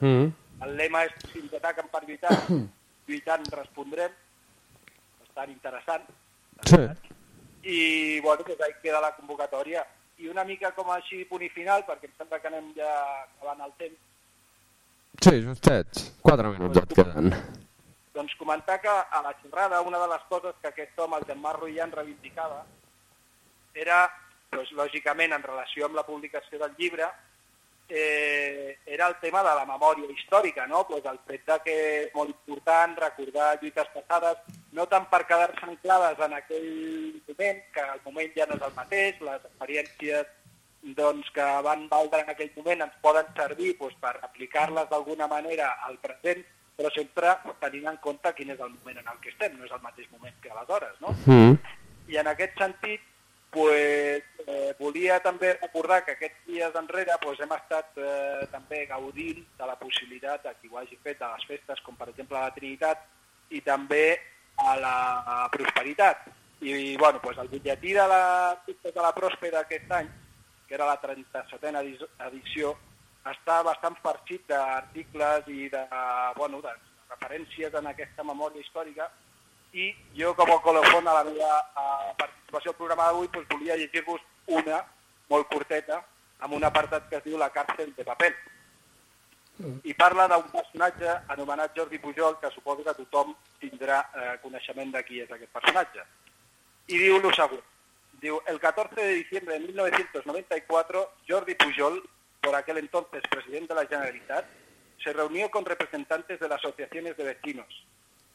Mm. El lema és si ens ataquen per lluitar, lluitant respondrem. Bastant interessant. Sí. I, bueno, doncs ahí queda la convocatòria. I una mica com així punt i final, perquè em sembla que anem ja acabant el temps, Sí, justets. 4 minuts et queden. Doncs comentar que a la xerrada una de les coses que aquest home, el Gemma Ruian, reivindicava era, doncs, lògicament, en relació amb la publicació del llibre, eh, era el tema de la memòria històrica, no? pues el fet de que és molt important recordar lluites passades, no tant per quedar-se anclades en aquell moment, que el moment ja no és el mateix, les experiències doncs, que van valdre en aquell moment ens poden servir doncs, per aplicar-les d'alguna manera al present, però sempre tenint en compte quin és el moment en el que estem, no és el mateix moment que aleshores. No? Mm. I en aquest sentit, pues, eh, volia també recordar que aquests dies enrere pues, hem estat eh, també gaudint de la possibilitat de qui ho hagi fet a les festes, com per exemple a la Trinitat, i també a la Prosperitat. I bueno, pues, el butlletí de la festes de la Pròspera aquest any, que era la 37a edi- edició, està bastant farcit d'articles i de, bueno, de referències en aquesta memòria històrica. I jo com a colofon a la meva eh, participació al programa d'avui doncs, volia llegir-vos una molt curteta amb un apartat que es diu La càrcel de paper i parla d'un personatge anomenat Jordi Pujol que suposo que tothom tindrà eh, coneixement de qui és aquest personatge. Y diu lo següent. Diu, el 14 de diciembre de 1994, Jordi Pujol, por aquel entonces presidente de la Generalitat, se reunió con representantes de las asociaciones de vecinos.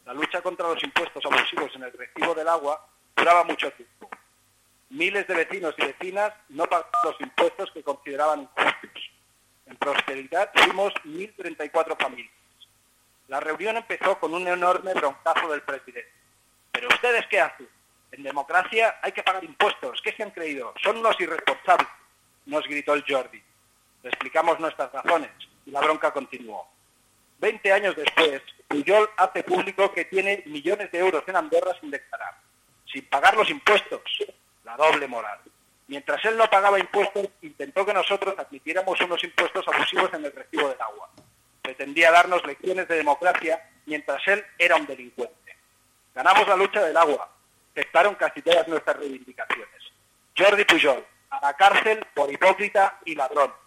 La lucha contra los impuestos abusivos en el recibo del agua duraba mucho tiempo. Miles de vecinos y vecinas no pagaban los impuestos que consideraban injustos. En prosperidad fuimos 1.034 familias. La reunión empezó con un enorme broncazo del presidente. ¿Pero ustedes qué hacen? En democracia hay que pagar impuestos. ¿Qué se han creído? Son unos irresponsables, nos gritó el Jordi. Le explicamos nuestras razones y la bronca continuó. Veinte años después, Puyol hace público que tiene millones de euros en Andorra sin declarar, sin pagar los impuestos. La doble moral. Mientras él no pagaba impuestos, intentó que nosotros admitiéramos unos impuestos abusivos en el recibo del agua. Pretendía darnos lecciones de democracia mientras él era un delincuente. Ganamos la lucha del agua. Aceptaron casi todas nuestras reivindicaciones. Jordi Pujol, a la cárcel por hipòcrita i ladrón.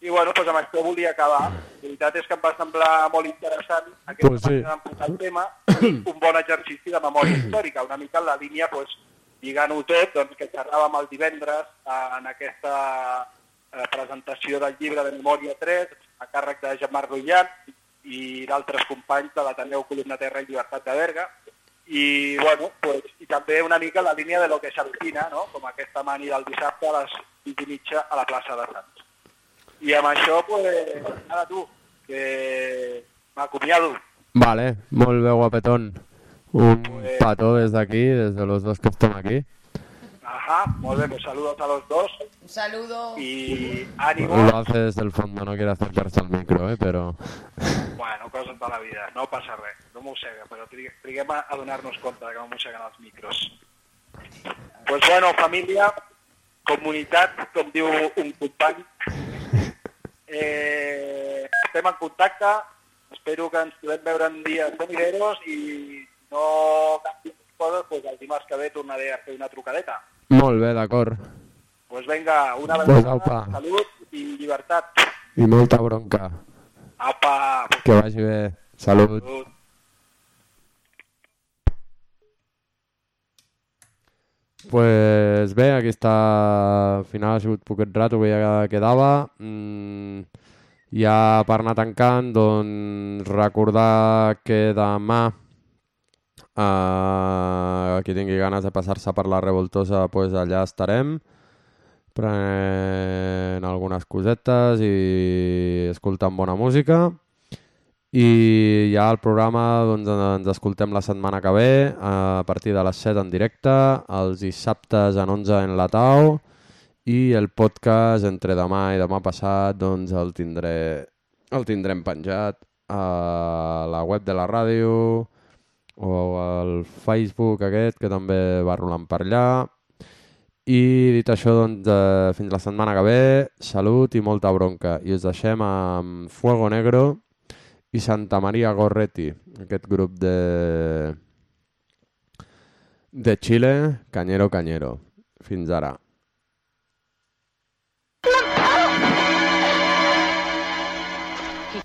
I bueno, doncs amb això volia acabar. La veritat és que em va semblar molt interessant aquesta Pues sí. el tema, un bon exercici de memòria històrica, una mica en la línia doncs, lligant-ho tot, doncs, que xerràvem el divendres en aquesta eh, presentació del llibre de Memòria 3, a càrrec de Jean-Marc Rullant i d'altres companys de l'Ateneu Columna Terra i Llibertat de Berga, i, bueno, pues, i també una mica la línia de lo que s'avecina, no? com aquesta mani del dissabte a les 8 i mitja a la plaça de Sants. I amb això, pues, ara tu, que m'acomiado. Vale, molt bé, guapetón. Un petó des d'aquí, des de los dos que estem aquí. Ajá, molt bé, pues saludos a los dos Un saludo. y ánimo. Lo hace desde el fondo, no quiere acercarse al micro, eh, però... Bueno, coses de la vida, no passa res, no mossega, però tri- triguem a a donar-nos compte que no mosseguen els micros. Pues bueno, família, comunitat, com diu un company, eh, estem en contacte, espero que ens podem veure en dies venideros i no canvi coses, pues el dimarts que ve tornaré a fer una trucadeta. Molt bé, d'acord. Pues venga, una Pues abraçada, aupa. salut i llibertat. I molta bronca. Apa! Que vagi bé. Salut. Salut. Pues bé, està... Al final ha sigut poquet rato que ja quedava. Mm, ja per anar tancant, doncs recordar que demà eh, qui tingui ganes de passar-se per la revoltosa, pues allà estarem prenent algunes cosetes i escoltant bona música. I ja al programa doncs, ens escoltem la setmana que ve a partir de les 7 en directe, els dissabtes en 11 en la TAU i el podcast entre demà i demà passat doncs, el, tindré, el tindrem penjat a la web de la ràdio o al Facebook aquest que també va rolant per allà i dit això, doncs, eh, fins la setmana que ve, salut i molta bronca. I us deixem amb Fuego Negro i Santa Maria Gorretti, aquest grup de, de Xile, Cañero Cañero. Fins ara.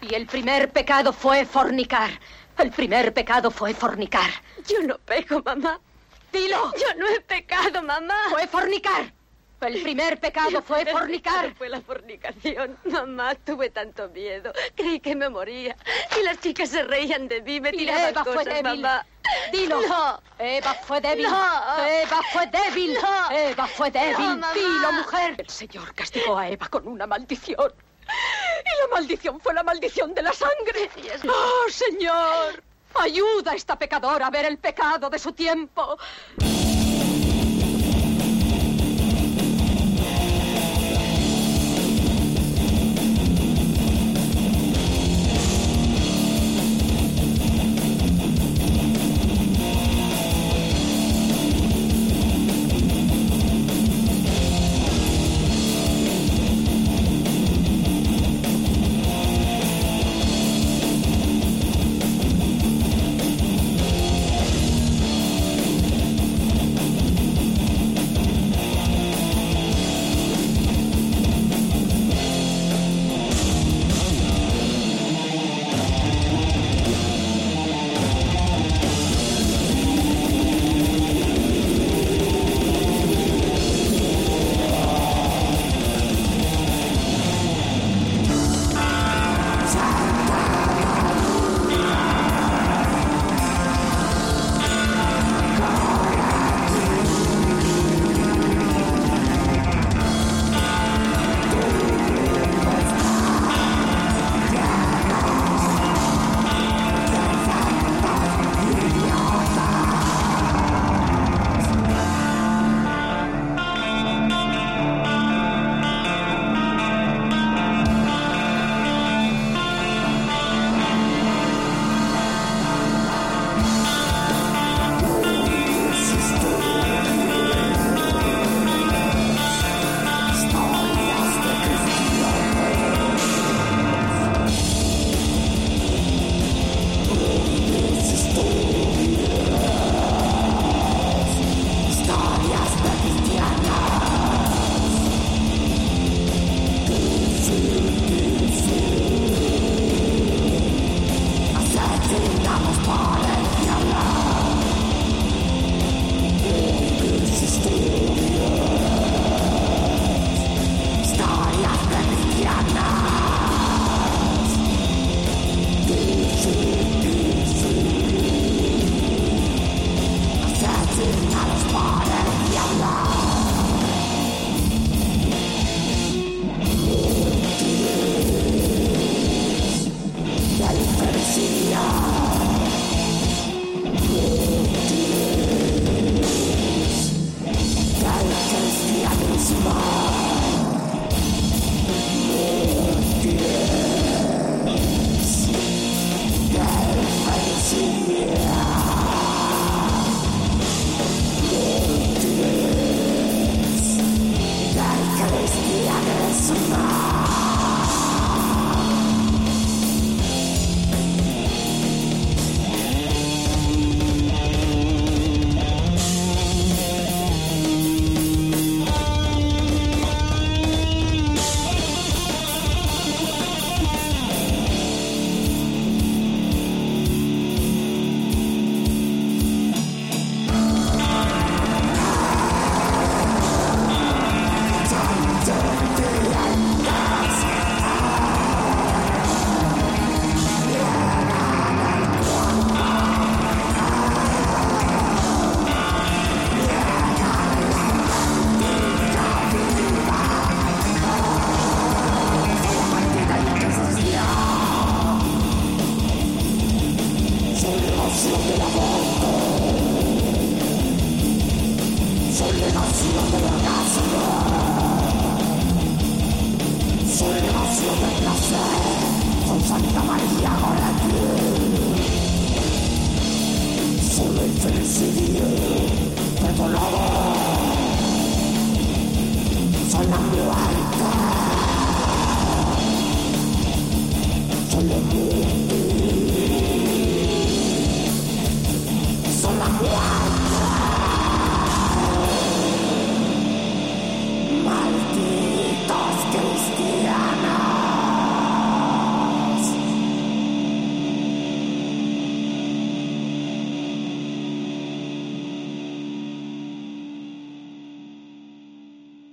Y el primer pecado fue fornicar. El primer pecado fue fornicar. Yo no pego, mamá. Dilo. Yo no he pecado, mamá. Fue fornicar. El primer pecado fue fornicar. Fue la fornicación. Mamá, tuve tanto miedo. Creí que me moría. Y las chicas se reían de mí, me Y tiraban Eva fue débil. mamá. Dilo. No. Eva fue débil. No. Eva fue débil. No. Eva fue débil. No. Dilo, mujer. El Señor castigó a Eva con una maldición. Y la maldición fue la maldición de la sangre. ¡Oh, Señor! Ayuda a esta pecadora a ver el pecado de su tiempo.